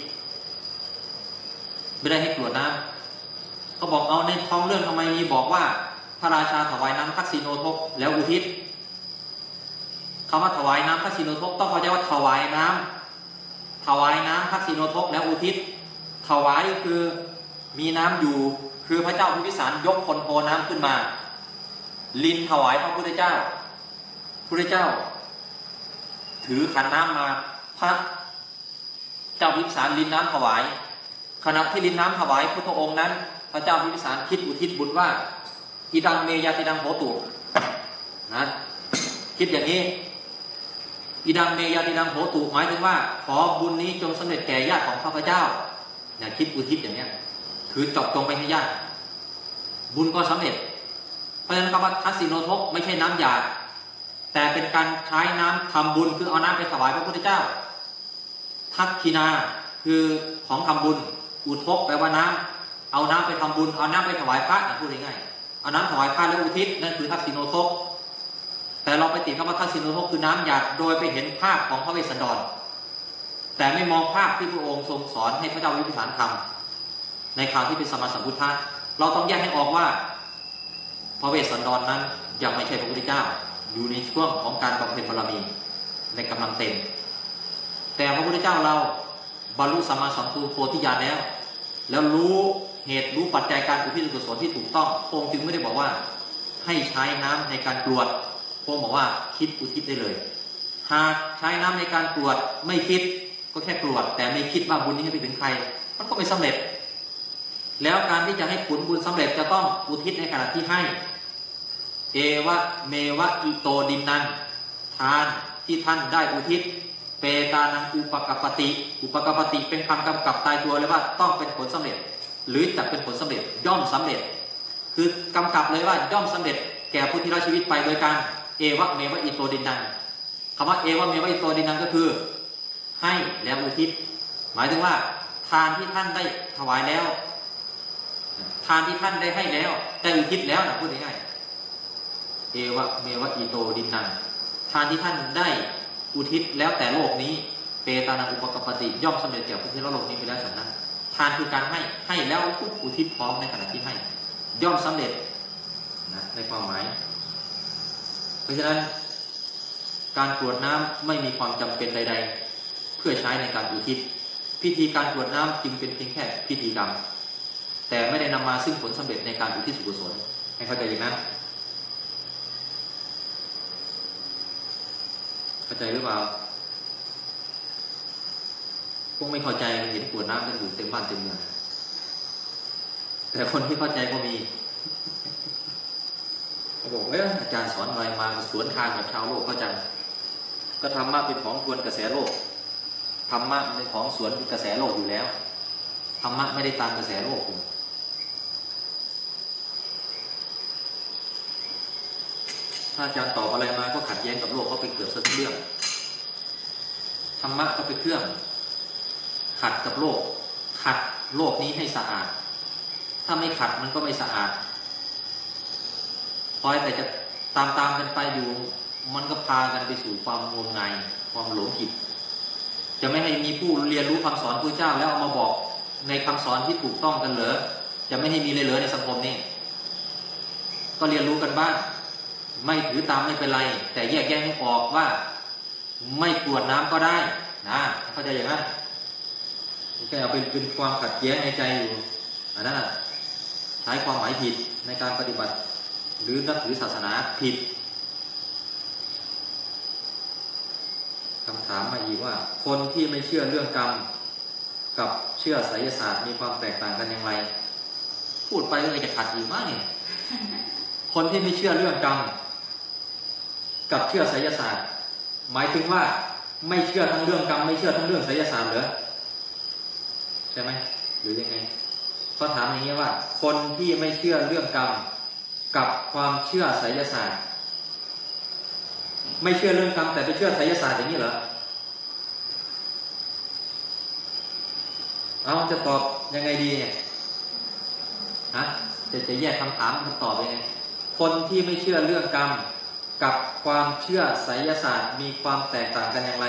ไม่ได้ให้กรวดน้ำเขาบอกเอาในท้องเรื่องทำไมมีบอกว่า พระราชาถวายน้ำทักษิโนทกแล้วอุทิศคำว่าถวายน้ำทักษิโนทกต้องเข้าใจว่าถวายน้ำถวายน้ำทักษิโนทกแล้วอุทิศ ถวายคือมีน้ำอยู่คือพระเจ้าพิมพิสารยกคนโพน้ำขึ้นมา ลินถวายพระพุทธเจ้าพุทธเจ้า ถือขันน้ำมาพระเจ้าพิมพิสารลินน้ำถวาย ขณะที่ลินน้ำถวายพุทธองค์นั้น พระเจ้าพิมพิสารคิดอุทิศบุญว่าอีดังเมยาติดังโหตุนะคิดอย่างนี้อีดังเมยาติดังโหตุหมายถึงว่า ขอบุญนี้จงสำเร็จแก่ญาติของข้าพเจ้าเนี่ยคิดอุทิศอย่างเนี้ยคือจบจงไปให้ญาติบุญก็สำเร็จ ราะฉะนั้นคำว่าทักษิโนทกไม่ใช่น้ำหยาดแต่เป็นการใช้น้ำทำบุญคือเอาน้ำไปถวายพระพุทธเจ้า ทักขินาคือของทำบุญ อุทกแปลว่าน้ำเอาน้ำไปทำบุญ เอาน้ำไปถวายพระนะพูดง่ายๆเอาน้ำถวายพระแล้วอุทิศนั่นคือทักษิโนทกแต่เราไปติดคำว่าทักษิโนทกคือน้ำหยาดโดยไปเห็นภาพของพระเวสสันดร แต่ไม่มองภาพที่พระองค์ทรงสอนให้พระเจ้าวิพิสารทำในคราวที่เป็นสมมาสัมพุทธะเราต้องแยกให้ออกว่า พระเวสสันดรนนั้นยังไม่ใช่พระพุทธเจ้า อยู่ในช่วงของการบำเพ็ญบารมีในกำลังเต็ม แต่พระพุทธเจ้าเราบรรลุสัมมาสัมพุทโพธิญาณแล้ว แล้วรู้เหตุรู้ปัจจัยการอุทิศกุศลที่ถูกต้ององค์จึงไม่ได้บอกว่า ให้ใช้น้ำในการกรวดพระองค์บอกว่าคิดอุทิศได้เลย หากใช้น้ำในการกรวดไม่คิดก็แค่กรวดแต่ไม่คิดว่าบุญนี้ให้ไปถึงใคร มันก็ไม่สำเร็จ แล้วการที่จะให้ผลบุญสำเร็จจะต้องอุทิศในขณะที่ให้ เอวะเมวะอิโตดินนัง ทานที่ท่านได้อุทิศ เปตานังอุปกปปติ อุปกปปติเป็นคำกำกับตายตัวเลยว่าต้องเป็นผลสำเร็จ หรือจะเป็นผลสำเร็จย่อมสำเร็จ คือกำกับเลยว่าย่อมสำเร็จ แก่ผู้ที่ละชีวิตไปโดยการเอวะเมวะอิโตดินนังคำว่าเอวะเมวะอิโตดินนังก็คือ ให้แล้วอุทิศ หมายถึงว่าทานที่ท่านได้ถวายแล้ว ทานที่ท่านได้ให้แล้ว ได้อุทิศแล้วนะพูดง่ายๆเอวะเมวะอิโตดินนังทานที่ท่านได้อุทิศแล้วแต่โลกนี้เปตานังอุปกปติย่อมสำเร็จแก่ผู้ที่ละโลกนี้ไปแล้วฉันนั้น ทานคือการให้ให้แล้วปุ๊บอุทิศพร้อมในขณะที่ให้ ย่อมสำเร็จนะในความหมาย เพราะฉะนั้น การกรวดน้ำไม่มีความจำเป็นใด ๆ เพื่อใช้ในการอุทิศ พิธีการกรวดน้ำจึงเป็นเพียงแค่พิธีกรรม แต่ไม่ได้นำมาซึ่งผลสำเร็จในการอุทิศส่วนกุศลให้เข้าใจอย่างนั้นเข้าใจหรือเปล่าพวกไม่เข้าใจเห็นกวดน้ำกันอยู่เต็มบ้านเต็มเมืองแต่คนที่เข้าใจก็มีเขาบอกเอ้ยอาจารย์สอนอะไรมาสวนทางกับชาวโลกเข้าใจก็ธรรมะเป็นของทวนกระแสโลกธรรมะเป็นของสวนกระแสโลกอยู่แล้วธรรมะไม่ได้ตามกระแสโลกคุณ ถ้าอาจารย์ตอบอะไรมาก็ขัดแย้งกับโลกก็ไปเกิดสักเรื่องธรรมะก็เป็นเครื่อง ขัดกับโลก ขัดโลกนี้ให้สะอาด ถ้าไม่ขัดมันก็ไม่สะอาดคอยแต่จะตามตามๆกันไปอยู่ มันก็พากันไปสู่ความงมงายความหลงผิด จะไม่ให้มีผู้เรียนรู้คำสอนพระเจ้าแล้วเอามาบอกในคำสอนที่ถูกต้องกันเหรอจะไม่ให้มีเลยเหรอในสังคมนี้ ก็เรียนรู้กันบ้าง ไม่ถือตามไม่เป็นไร แต่แยกแยะให้ออกว่า ไม่กวดน้ำก็ได้นะเข้าใจอย่างนั้นแค่เอาเป็นเป็นความขัดแย้งในใจอยู่อันนั้นใช้ความหมายผิดในการปฏิบัติ หรือนับถือศาสนาผิดคำถามมาอีกว่า คนที่ไม่เชื่อเรื่องกรรม กับเชื่อไสยศาสตร์มีความแตกต่างกันอย่างไร พูดไปก็เลยจะขัดอีกมากเนี่ยคนที่ไม่เชื่อเรื่องกรรม กับเชื่อไสยศาสตร์ หมายถึงว่าไม่เชื่อทั้งเรื่องกรรมไม่เชื่อทั้งเรื่องไสยศาสตร์เหรอใช่ไหมหรือยังไงเขาถามอย่างนี้ว่า คนที่ไม่เชื่อเรื่องกรรมกับความเชื่อไสยศาสตร์ ไม่เชื่อเรื่องกรรมแต่ไปเชื่อไสยศาสตร์อย่างนี้เหรอเอาจะตอบยังไงดีเนี่ยฮะจะจะแยกคำถามคำตอบยังไงคนที่ไม่เชื่อเรื่องกรรม กับความเชื่อไสยศาสตร์มีความแตกต่างกันอย่างไร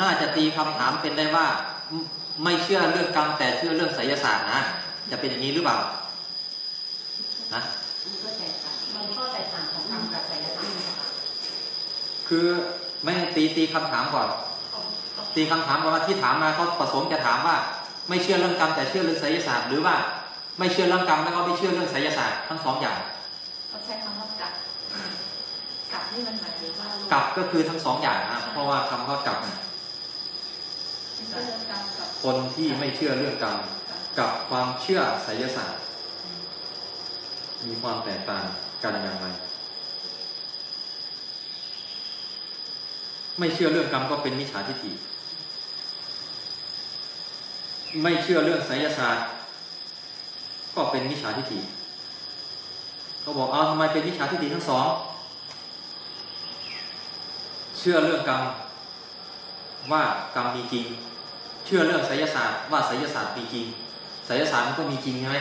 น่าจะตีคำถามเป็นได้ว่าไม่ไม่เชื่อเรื่องกรรมแต่เชื่อเรื่องไสยศาสตร์นะจะเป็นอย่างนี้หรือเปล่านะมันก็แตกต่างมันข้อแตกต่างของกรรมกับไสยศาสตร์นะคะคือไม่ตีตีคำถามก่อน ตีคำถามก่อนว่าที่ถามมาเขาประสงค์จะถามว่า ไม่เชื่อเรื่องกรรมแต่เชื่อเรื่องไสยศาสตร์หรือว่าไม่เชื่อเรื่องกรรมแล้วก็ไม่เชื่อเรื่องไสยศาสตร์ทั้งสองอย่าง เขาใช้คำว่ากับกับ นี่มันหมายถึงว่ากับก็คือทั้งสองอย่างนะเพราะว่าคำว่ากับเนี่ยเชื่อเรื่องกรรมกับคนที่ไม่เชื่อเรื่องกรรมกับความเชื่อไสยศาสตร์ มีความแตกต่างกันอย่างไรไม่เชื่อเรื่องกรรมก็เป็นมิจฉาทิฏฐิ ไม่เชื่อเรื่องไสยศาสตร์ ก็เป็นมิจฉาทิฏฐิเขาบอกเอาทำไมเป็นมิจฉาทิฏฐิทั้งสองเชื่อเรื่องกรรมว่ากรรมมีจริง เชื่อเรื่องไสยศาสตร์ว่าไสยศาสตร์มีจริงไสยศาสตร์มันก็มีจริงใช่ไหม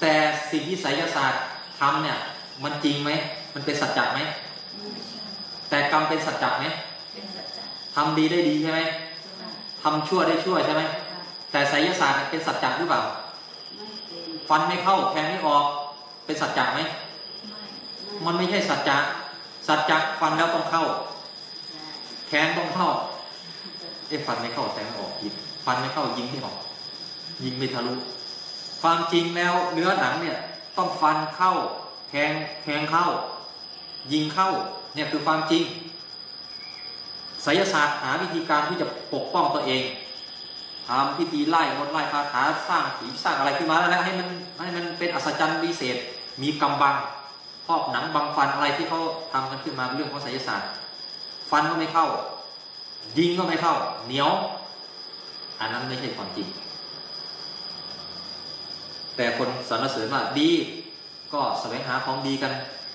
แต่สิ่งที่ไสยศาสตร์ทำเนี่ย มันจริงไหมมันเป็นสัจจะไหมไม่ใช่แต่กรรมเป็นสัจจะไหมเป็นสัจจะทำดีได้ดีใช่ไหมใช่ไหมทำชั่วได้ชั่วใช่ไหมค่ะแต่ไสยศาสตร์เป็นสัจจะหรือเปล่าไม่เป็นฟันไม่เข้าแทงไม่ออก เป็นสัจจะไหมไม่มันไม่ใช่สัจจะ สัจจะฟันแล้วต้องเข้าแทงต้องเข้าเอ๊ฟันไม่เข้าแทงออกยิงฟันไม่เข้ายิงไม่ออก ยิงไม่ทะลุความจริงแล้วเนื้อหนังเนี่ย ต้องฟันเข้าแทงแทงเข้า ยิงเข้า เนี่ยคือความจริงไสยศาสตร์หาวิธีการที่จะปกป้องตัวเองทำพิธีไล่มนต์ไล่คาถาสร้างผีสร้างอะไรขึ้นมาแล้วให้มันให้มันเป็นอัศจรรย์วิเศษ มีกำบัง รอบหนังบังฟันอะไรที่เขาทำกันขึ้นมาเป็นเรื่องของไสยศาสตร์ ฟันก็ไม่เข้า ยิงก็ไม่เข้า เหนียว อันนั้นไม่ใช่ความจริง แต่คนสรรเสริญว่าดี ก็แสวงหาของดีกัน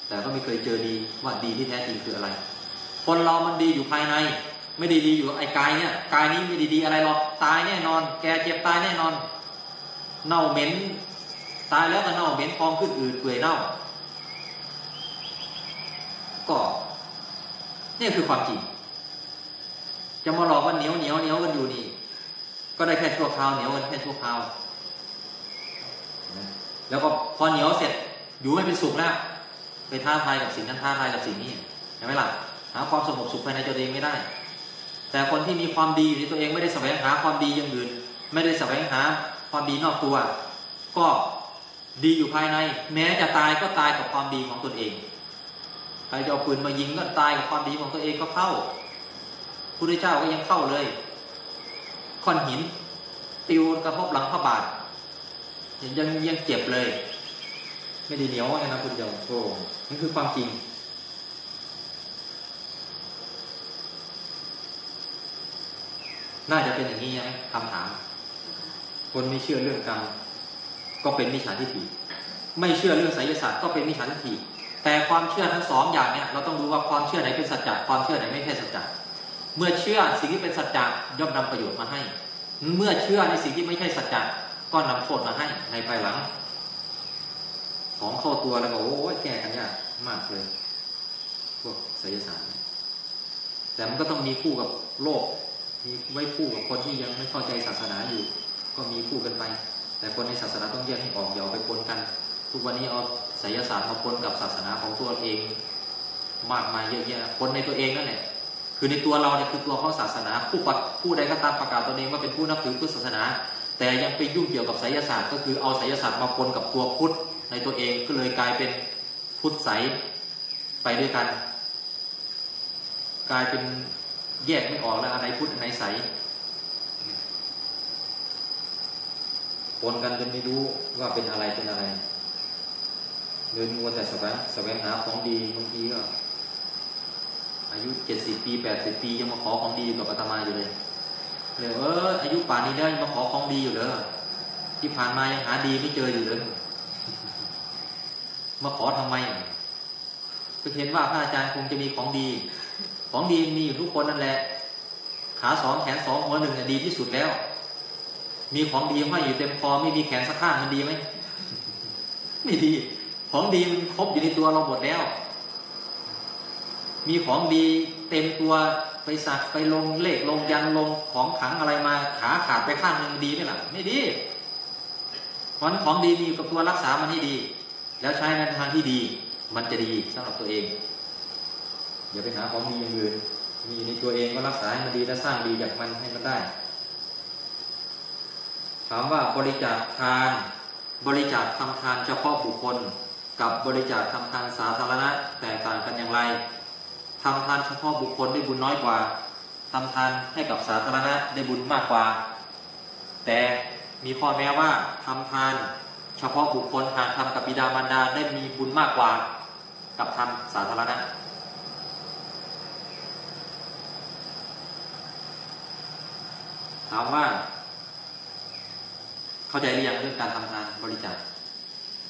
แต่ก็ไม่เคยเจอดีว่าดีที่แท้จริงคืออะไร คนเรามันดีอยู่ภายใน ไม่ได้ดีอยู่ไอ้กายเนี่ยกายนี้ไม่ได้ดีอะไรหรอกตายแน่นอน แกเจ็บตายแน่นอน เน่าเหม็นตายแล้วก็เน่าเหม็นพองขึ้นอืดเปื่อยเน่า ก็นี่คือความจริง จะมาหลอกว่าเหนียวเหนียวเหนียวกันอยู่นี่ ก็ได้แค่ชั่วคราวเหนียวกันแค่ชั่วคราว แล้วก็พอเหนียวเสร็จอยู่ไม่เป็นสุขแล้วไปท้าทายกับสิ่งนั้นท้าทายกับสิ่งนี้ใช่ไหมล่ะหาความสงบสุขภายในตัวเองไม่ได้ แต่คนที่มีความดีอยู่ในตัวเองไม่ได้แสวงหาความดีอย่างอื่น ไม่ได้แสวงหาความดีนอกตัว ก็ดีอยู่ภายใน แม้จะตายก็ตายกับความดีของตนเอง ใครจะเอาปืนมายิงก็ตายกับความดีของตัวเองก็เข้าพระพุทธเจ้าก็ยังเข้าเลยก้อนหินติวกระทบหลังพระบาทยังยังเจ็บเลย ไม่ได้เหนียวไงนะคุณเจ้าโอ้นี่คือความจริง น่าจะเป็นอย่างนี้ใช่ไหมคำถาม คนไม่เชื่อเรื่องกรรมก็เป็นมิจฉาทิฏฐิไม่เชื่อเรื่องไสยศาสตร์ก็เป็นมิจฉาทิฏฐิ แต่ความเชื่อทั้งสองอย่างเนี่ยเราต้องรู้ว่าความเชื่อไหนเป็นสัจจะความเชื่อไหนไม่ใช่สัจจะเมื่อเชื่อสิ่งที่เป็นสัจจะย่อมนำประโยชน์มาให้ เมื่อเชื่อในสิ่งที่ไม่ใช่สัจจะก็นำโทษมาให้ในภายหลัง ของเข้าตัวแล้วก็โอ้ยแก้กันยากมากเลยพวกไสยศาสตร์แต่มันก็ต้องมีคู่กับโลก มีไว้คู่กับคนที่ยังไม่เข้าใจศาสนาอยู่ ก็มีคู่กันไป แต่คนในศาสนาต้องแยกให้ออกอย่าเอาไปปนกัน ทุกวันนี้เอา ไสยศาสตร์มาปนกับศาสนาของตัวเอง มากมายเยอะแยะคนในตัวเองนั่นแหละคือในตัวเราเนี่ยคือตัวของศาสนา ผู้ปฏิผู้ใดก็ตามประกาศตนเองว่าเป็นผู้นับถือพุทธศาสนา แต่ยังไปยุ่งเกี่ยวกับไสยศาสตร์ ก็คือเอาไสยศาสตร์มาปนกับตัวพุทธในตัวเองก็เลยกลายเป็นพุทธไสไปด้วยกัน กลายเป็นแยกไม่ออกแล้วอะไรพุทธอันไหนใสปนกันจนไม่รู้ว่าเป็นอะไรเป็นอะไร เดินมัวแต่แสวงแสวงหาของดีบางทีก็อายุเจ็ดสิบปีแปดสิบปียังมาขอของดีกับอาตมาอยู่เลยเลยเอออายุป่านนี้แล้วยังมาขอของดีอยู่เลยที่ผ่านมายังหาดีไม่เจออยู่เลยมาขอทำไมก็เห็นว่าพระอาจารย์คงจะมีของดี ของดีมีอยู่ทุกคนนั่นแหละ ขาสองแขนสองหัวหนึ่งน่ะดีที่สุดแล้ว มีของดีห้อยอยู่เต็มคอไม่มีแขนสักข้างมันดีไหมไม่ดี ของดีมันครบอยู่ในตัวเราหมดแล้ว มีของดีเต็มตัวไปสักไปลงเลขลงยันลงของขังอะไรมาขาขาดไปข้างหนึ่งดีไหมล่ะไม่ดีเพราะฉะนั้นของดีมีกับตัวรักษามันให้ดี แล้วใช้ในทางที่ดี มันจะดีสำหรับตัวเองอย่าไปหาของมีอย่างอื่นมีในตัวเองก็รักษาให้มันดีและสร้างดีจากมันให้มันได้ ถามว่าบริจาคทาน บริจาคทำทานเฉพาะบุคคล กับบริจาคทำทานสาธารณะแตกต่างกันอย่างไรทำทานเฉพาะบุคคลได้บุญน้อยกว่าทำทานให้กับสาธารณะได้บุญมากกว่า แต่มีข้อแม้ว่าทำทานเฉพาะบุคคลหากทำกับบิดามารดาได้มีบุญมากกว่า กับทำสาธารณะถามว่า เข้าใจหรือยังเรื่องการทำทานบริจาค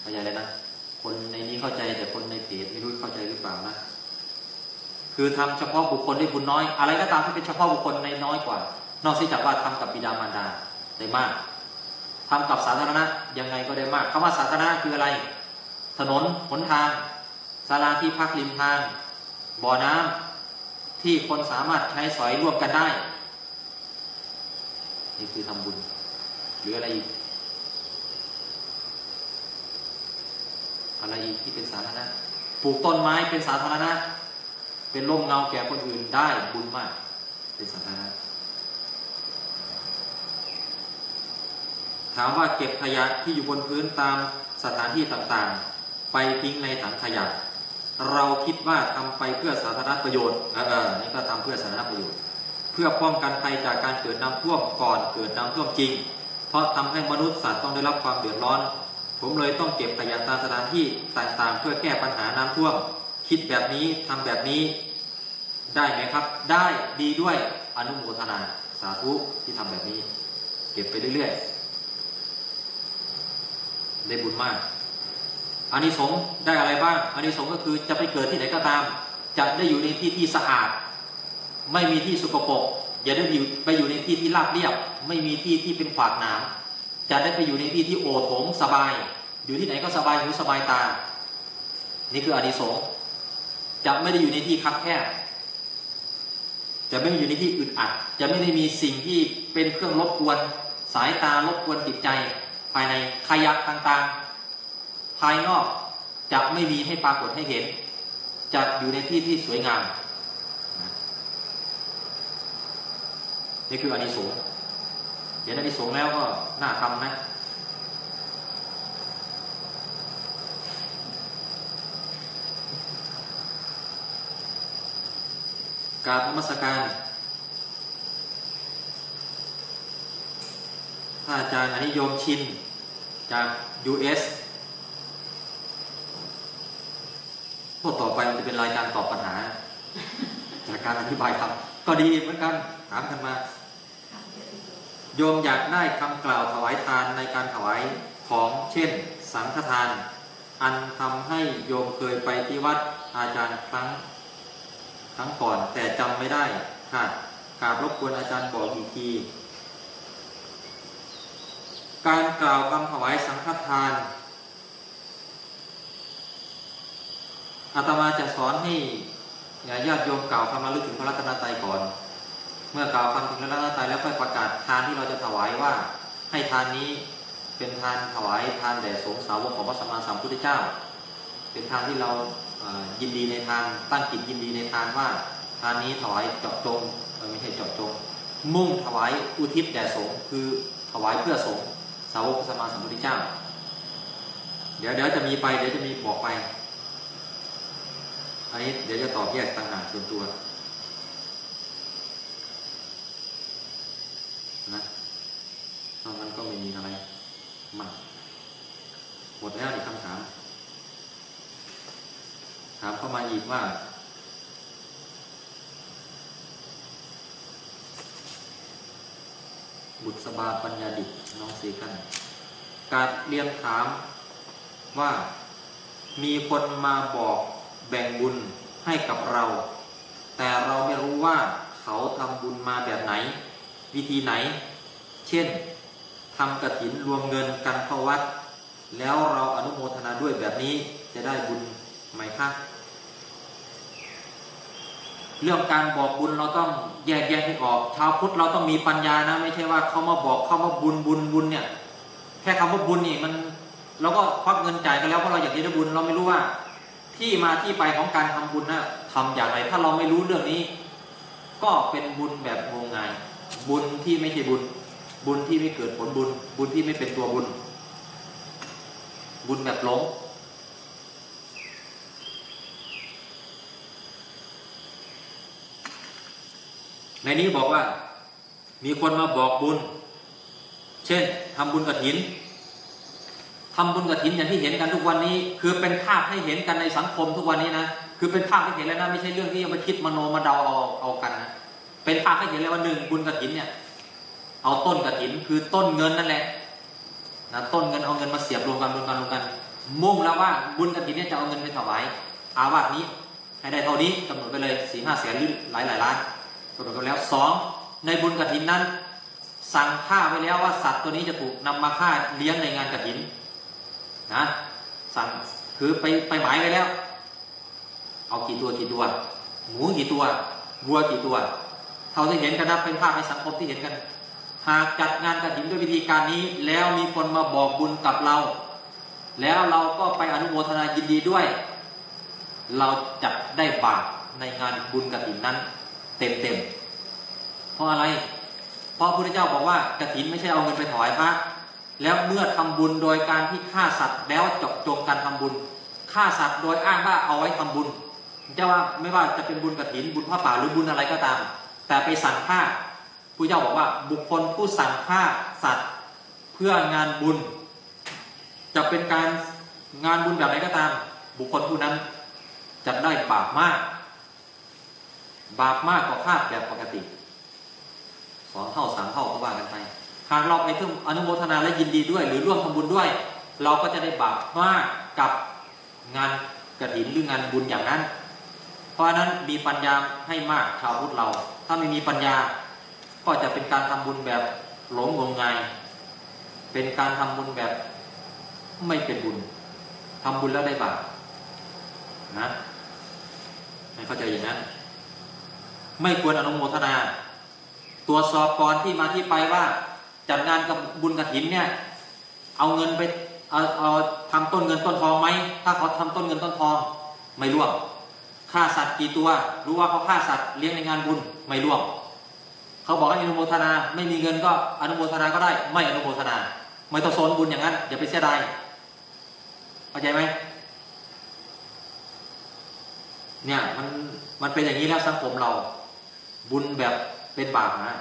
เข้าใจเลยนะ คนในนี้เข้าใจแต่คนในเพจไม่รู้เข้าใจหรือเปล่านะคือทำเฉพาะบุคคลได้บุญน้อย อะไรก็ตามที่เป็นเฉพาะบุคคลในน้อยกว่า นอกจากว่าทำกับบิดามารดาได้มากทำกับสาธารณะยังไงก็ได้มากคำว่าสาธารณะคืออะไร ถนนหนทางศาลาที่พักริมทาง บ่อน้ำที่คนสามารถใช้สอยร่วมกันได้ นี่คือทำบุญหรืออะไรอีก อะไรอีกที่เป็นสาธารณะปลูกต้นไม้เป็นสาธารณะ เป็นร่มเงาแก่คนอื่นได้บุญมาก เป็นสาธารณะถามว่าเก็บขยะที่อยู่บนพื้นตามสถานที่ต่างๆ ไปทิ้งในถังขยะ เราคิดว่าทำไปเพื่อสาธารณประโยชน์เออนี่ก็ทำเพื่อสาธารณประโยชน์ เพื่อป้องกันภัยจากการเกิดน้ำท่วมก่อนเกิดน้ำท่วมจริง เพราะทำให้มนุษย์สัตว์ต้องได้รับความเดือดร้อน ผมเลยต้องเก็บขยะตามสถานที่ต่างๆ เพื่อแก้ปัญหาน้ำท่วม คิดแบบนี้ทำแบบนี้ได้ไหมครับ ได้ดีด้วยอนุโมทนาสาธุที่ทำแบบนี้ เก็บไปเรื่อยๆ ได้บุญมากอานิสงส์ได้อะไรบ้างอานิสงส์ก็คือจะไปเกิดที่ไหนก็ตาม จะได้อยู่ในที่ที่สะอาด ไม่มีที่สกปรกอย่าได้อยู่ไปอยู่ในที่ที่ราบเรียบ ไม่มีที่ที่เป็นขวากหนาม จะได้ไปอยู่ในที่ที่โอถงสบาย อยู่ที่ไหนก็สบายหูสบายตา นี่คืออานิสงส์จะไม่ได้อยู่ในที่คับแคบจะไม่ได้อยู่ในที่อึดอัด จะไม่ได้มีสิ่งที่เป็นเครื่องรบกวน สายตารบกวนจิตใจ ภายในขยะต่างๆ ภายนอกจะไม่มีให้ปรากฏให้เห็น จะอยู่ในที่ที่สวยงาม นี่คืออานิสงส์ เห็นอานิสงส์แล้วก็น่าทำนะถกราบนมัสการท่านอาจารย์อนิยมชินจาก US พวกต่อไปมันจะเป็นรายการตอบปัญหา จากการอธิบายครับ ก็ดีเหมือนกัน ถามกันมา โยมอยากได้คำกล่าวถวายทานในการถวายของเช่น สังฆทาน อันทำให้โยมเคยไปที่วัดอาจารย์ครั้งครั้งก่อนแต่จำไม่ได้ค่ะกราบรบกวนอาจารย์บอกอีกทีการกล่าวคำถวายสังฆทานอาตมาจะสอนให้ญาติโยมกล่าวคำระลึกถึงพระรัตนตรัยก่อน เมื่อกล่าวคำถึงพระรัตนตรัยแล้วค่อยประกาศทานที่เราจะถวายว่า ให้ทานนี้เป็นทานถวายทานแด่สงฆ์สาวกของพระสัมมาสัมพุทธเจ้า เป็นทานที่เรายินดีในทานตั้งจิตยินดีในทานว่า ทานนี้ถวายเจาะจงไม่ใช่เจาะจง มุ่งถวายอุทิศแด่สงคือถวายเพื่อสงฆ์สาวกพระสัมมาสัมพุทธเจ้า เดี๋ยวเดี๋ยวจะมีไปเดี๋ยวจะมีบอกไปอันนี้เดี๋ยวจะตอบแยกต่างหากส่วนตัว นะตอนนั้นก็ไม่มีอะไรมากหมดแล้วในคำถาม ถามเข้ามาอีกว่า บุตรสบาปัญญาดิบน้องสีกันการเรียนถามว่ามีคนมาบอกแบ่งบุญให้กับเรา แต่เราไม่รู้ว่าเขาทำบุญมาแบบไหน วิธีไหน เช่นทำกระถินรวมเงินกันเข้าวัด แล้วเราอนุโมทนาด้วยแบบนี้จะได้บุญไหมคะเรื่องการบอกบุญเราต้องแยกแยะให้ออกชาวพุทธเราต้องมีปัญญานะไม่ใช่ว่าเขามาบอกเขามาบุญบุญบุญเนี่ย แค่คำว่าบุญนี่มันเราก็ควักเงินจ่ายกันแล้วเพราะเราอยากจะได้บุญเราไม่รู้ว่า ที่มาที่ไปของการทำบุญนะทำอย่างไรถ้าเราไม่รู้เรื่องนี้ ก็เป็นบุญแบบงมงาย บุญที่ไม่ใช่บุญ บุญที่ไม่เกิดผลบุญ บุญที่ไม่เป็นตัวบุญ บุญแบบหลงในนี้บอกว่ามีคนมาบอกบุญ เช่นทำบุญกระถินทำบุญกระถินอย่างที่เห็นกันทุกวันนี้ คือเป็นภาพให้เห็นกันในสังคมทุกวันนี้นะคือเป็นภาพให้เห็นแล้วนะไม่ใช่เรื่องที่จะมาคิดมโนมาเดาเอาเอากันนะ เป็นภาพให้เห็นเลยว่าหนึ่งบุญกระถินเนี่ย เอาต้นกระถินคือต้นเงินนั่นแหละนะต้นเงินเอาเงินมาเสียบรวมกันรวมกันรวมกัน มุ่งแล้วว่าบุญกระถินเนี่ยจะเอาเงินไปถวายอาวาสนี้ให้ได้เท่านี้กำหนดไปเลยสี่ห้าแสนหรือหลายหลายล้านกำหนดไปแล้วสองในบุญกระถินนั้น สั่งฆ่าไว้แล้วว่าสัตว์ตัวนี้จะถูกนำมาฆ่าเลี้ยงในงานกระถินนะสั่งคือไปไปหมายไว้แล้ว เอากี่ตัวกี่ตัว หมูกี่ตัววัวกี่ตัว เท่าที่เห็นกันนะเป็นภาพในสังคมที่เห็นกัน หากจัดงานกระถินด้วยวิธีการนี้ แล้วมีคนมาบอกบุญกับเรา แล้วเราก็ไปอนุโมทนายินดีด้วย เราจะได้บาปในงานบุญกระถินนั้น เต็มเต็มๆเพราะอะไร เพราะพระพุทธเจ้าบอกว่ากระถินไม่ใช่เอาเงินไปถวายพระแล้วเมื่อทำบุญโดยการที่ฆ่าสัตว์แล้วจบจงการทำบุญฆ่าสัตว์โดยอ้างว่าเอาไว้ทำบุญจะว่าไม่ว่าจะเป็นบุญกระถินบุญพระป่าหรือบุญอะไรก็ตาม แต่ไปสั่งฆ่าพระเจ้าบอกว่าบุคคลผู้สั่งฆ่าสัตว์เพื่องานบุญ จะเป็นการงานบุญแบบไหนก็ตาม บุคคลผู้นั้นจะได้บาปมาก บาปมากกว่าฆ่าแบบปกติสองเท่าสามเท่าก็ว่ากันไปหากเราไปเพิ่มอนุโมทนาและยินดีด้วย หรือร่วมทำบุญด้วย เราก็จะได้บาปมากกับงานกระถินหรืองานบุญอย่างนั้น เพราะนั้นมีปัญญาให้มากชาวพุทธเรา ถ้าไม่มีปัญญา ก็จะเป็นการทำบุญแบบหลงงมงาย เป็นการทำบุญแบบไม่เป็นบุญทำบุญแล้วได้บาปนะให้เข้าใจอย่างนั้น ไม่ควรอนุโมทนา ตรวจสอบก่อนที่มาที่ไปว่า จัดงานกับบุญกระถินเนี่ย เอาเงินไปเอาเอาทำต้นเงินต้นทองไหมถ้าเขาทำต้นเงินต้นทอง ไม่ร่วม ฆ่าสัตว์กี่ตัว รู้ว่าเขาฆ่าสัตว์เลี้ยงในงานบุญไม่ร่วมเขาบอกให้อนุโมทนา ไม่มีเงินก็อนุโมทนาก็ได้ ไม่อนุโมทนา ไม่ต้องโซนบุญอย่างนั้นอย่าไปเสียดายเข้าใจไหมเนี่ยมันมันเป็นอย่างนี้แล้วสังคมเรา บุญแบบเป็นบาปนะ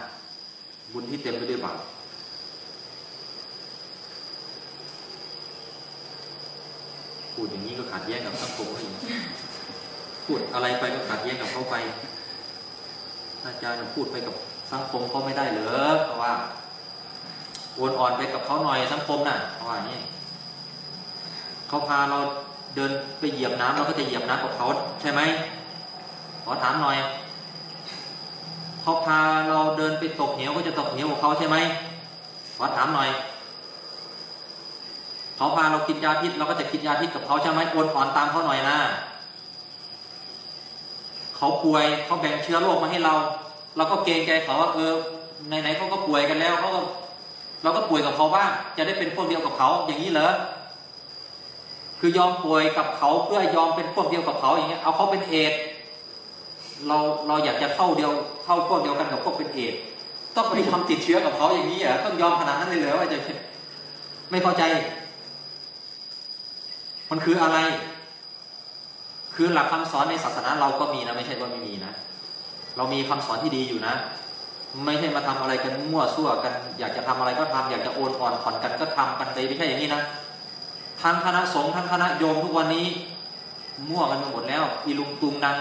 บุญที่เต็มไปด้วยบาปพูดอย่างนี้ก็ขัดแย้งกับสังคมอีก พูดอะไรไปก็ขัดแย้งกับเขาไป อาจารย์พูดไปกับสังคมเขาไม่ได้เหรอเพราะว่าโอนอ่อนไปกับเขาหน่อยสังคมน่ะเพราะว่าอย่างนี้เขาพาเราเดินไปเหยียบน้ำเราก็จะเหยียบน้ำกับเขาใช่ไหมขอถามหน่อยเขาพาเราเดินไปตกเหวก็จะตกเหวกับเขาใช่ไหมขอถามหน่อยเขาพาเรากินยาพิษเราก็จะกินยาพิษกับเขาใช่ไหมโอนอ่อนตามเขาหน่อยนะ เขาป่วยเขาแบ่งเชื้อโรคมาให้เรา เราก็เกรงใจเขาว่าเออไหนๆเขาก็ป่วยกันแล้วเขาก็เราก็ป่วยกับเขาบ้างจะได้เป็นพวกเดียวกับเขาอย่างนี้เหรอคือยอมป่วยกับเขาเพื่อยอมเป็นพวกเดียวกับเขาอย่างเงี้ยเอาเขาเป็นเอดส์เราเราอยากจะเข้าเดียวเข้าพวกเดียวกันกับพวกเป็นเอดส์ต้องไปยอมติดเชื้อกับเขาอย่างนี้เหรอต้องยอมขนาดนั้นเลยเหรอว่าจะไม่เข้าใจ มันคืออะไร คือหลักคำสอนในศาสนาเราก็มีนะไม่ใช่ว่าไม่มีนะ เรามีคำสอนที่ดีอยู่นะ ไม่ใช่มาทำอะไรกันมั่วซั่วกัน อยากจะทำอะไรก็ทำอยากจะโอนอ่อนผ่อนกันก็ทำกันเลยไม่ใช่อย่างนี้นะทั้งคณะสงฆ์ทั้งคณะโยมทุกวันนี้ มั่วกันไปหมดแล้วอีลุงตุงนัง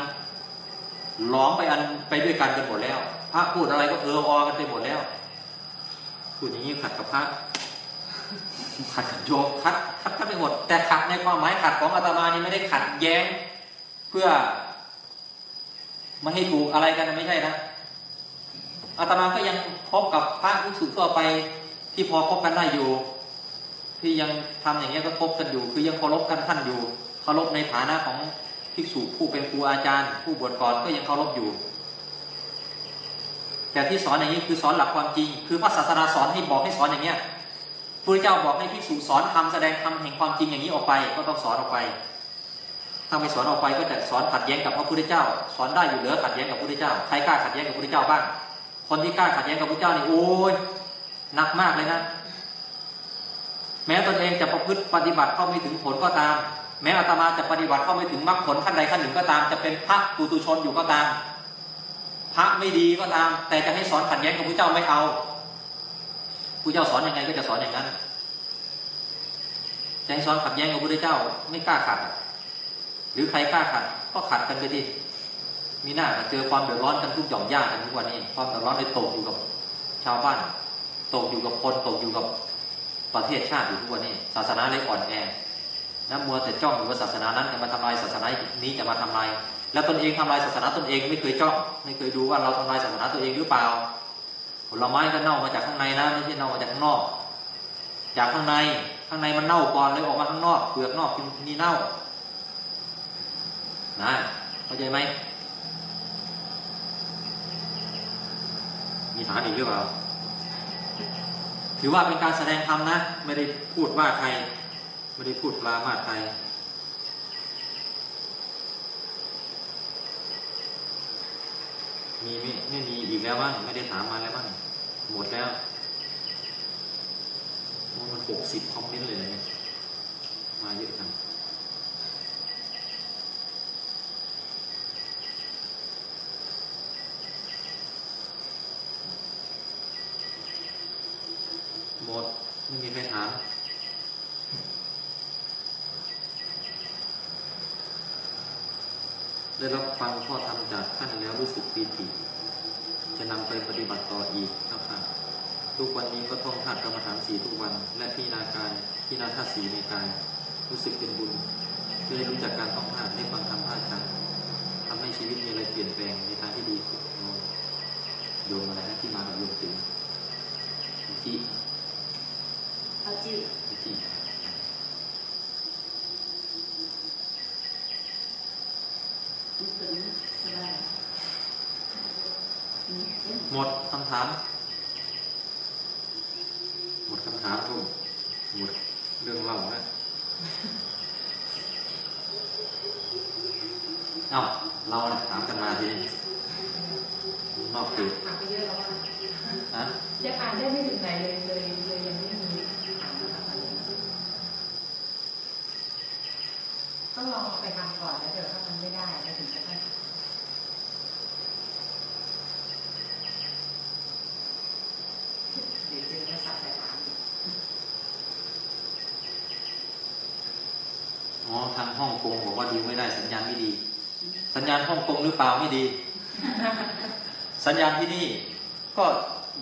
ล้อมไปอันไปด้วยกันกันหมดแล้ว พระพูดอะไรก็เออออกันไปหมดแล้วพูดอย่างนี้ขัดกับพระขัดกับโยมขัดขัดขัดไปหมดแต่ขัดในความหมายขัดของอาตมานี่ไม่ได้ขัดแย้ง เพื่อไม่ให้ถูกอะไรกันไม่ใช่นะอาตมาก็ยังคบกับพระผู้สุทั่วไปที่พอคบกันได้อยู่ ที่ยังทำอย่างเงี้ยก็คบกันอยู่ คือยังเคารพกันท่านอยู่เคารพในฐานะของภิกษุผู้เป็นครูอาจารย์ ผู้บวชก่อนก็ยังเคารพอยู่ แต่ที่สอนอย่างนี้คือสอนหลักความจริง คือพระศาสนาสอนให้บอกให้สอนอย่างเงี้ยพระเจ้าบอกให้ภิกษุสอนทำแสดงธรรมแห่งความจริงอย่างนี้ออกไป ก็ต้องสอนออกไป ถ้าไม่สอนออกไปก็จะสอนขัดแย้งกับพระพุทธเจ้า สอนได้อยู่เหลือขัดแย้งกับพระพุทธเจ้าใครกล้าขัดแย้งกับพระพุทธเจ้าบ้าง คนที่กล้าขัดแย้งกับพระพุทธเจ้านี่โอ้ยหนักมากเลยนะ แม้ตนเองจะประพฤติปฏิบัติเข้าไม่ถึงผลก็ตาม แม้อาตมาจะปฏิบัติเข้าไม่ถึงมรรคผลขั้นใดขั้นหนึ่งก็ตาม จะเป็นพระปุตุชนอยู่ก็ตาม พระไม่ดีก็ตาม แต่จะให้สอนขัดแย้งกับพระเจ้าไม่เอาพระเจ้าสอนยังไงก็จะสอนอย่างนั้นจะให้สอนขัดแย้งกับพระพุทธเจ้าไม่กล้าขัด หรือใครกล้าขัดก็ขัดกันไปดิมีหน้าเจอความเดือดร้อนกันทุกหย่อมย่ากันทุกวันนี้ ความเดือดร้อนเลยตกอยู่กับชาวบ้าน ตกอยู่กับคนตกอยู่กับประเทศชาติอยู่ทุกวันนี้ ศาสนาเลยอ่อนแอน้ำมัวแต่จ้องอยู่ว่าศาสนานั้นจะมาทำลายศาสนานี้จะมาทำลายแล้วตนเองทำลายศาสนาตนเองไม่เคยจ้องไม่เคยดูว่าเราทำลายศาสนาตัวเองหรือเปล่า ผลไม้ก็เน่ามาจากข้างในนะไม่ใช่เน่ามาจากข้างนอก จากข้างในข้างในมันเน่าก่อนเลยออกมาข้างนอกเปลือกนอกนี่เน่า นะเข้าใจไหมมีถามอีกหรือเปล่า ถือว่าเป็นการแสดงธรรมนะ ไม่ได้พูดว่าใคร ไม่ได้พูดปลามาใคร มีไม่ไม่มีอีกแล้วบ้างไม่ได้ถามมาแล้วบ้างหมดแล้วมันหกสิบคอมเมนต์เลยนะเนี่ยมาเยอะจัง มด ไม่มีใครถามได้รับฟังข้อธรรมจากท่านแล้วรู้สึกปีติจะนำไปปฏิบัติต่ออีกนะครับทุกวันนี้ก็ท่องธาตุกรรมฐานสีทุกวัน และพิจารณากายพิจารณาธาตุสีในกาย รู้สึกเป็นบุญเพื่อได้รู้จักการท่องธาตุได้ฟังธรรมะอาจารย์ทำให้ชีวิตมีอะไรเปลี่ยนแปลงในทางที่ดีโยมอะไรนะที่มากับโยมถึงที่ จิที่มันถึงสบายอืมหมดคำถาม หมดคำถามก็หมดเรื่องเล่าแล้วเอ้าเราเนี่ยถามกันมาทีนี้นอกเขตอ่านไปเยอะแล้วอะฮะยังอ่านได้ไม่ถึงไหนเลยเลยเลยยังไม่มีอ่านนะคะต้องลองเอาไปทำก่อนแล้วเดี๋ยวถ้ามันไม่ได้แล้วถึงจะค่อย อ๋อทางฮ่องกงบอกว่าดูไม่ได้สัญญาณไม่ดี สัญญาณฮ่องกงหรือเปล่าไม่ดี สัญญาณที่นี่ก็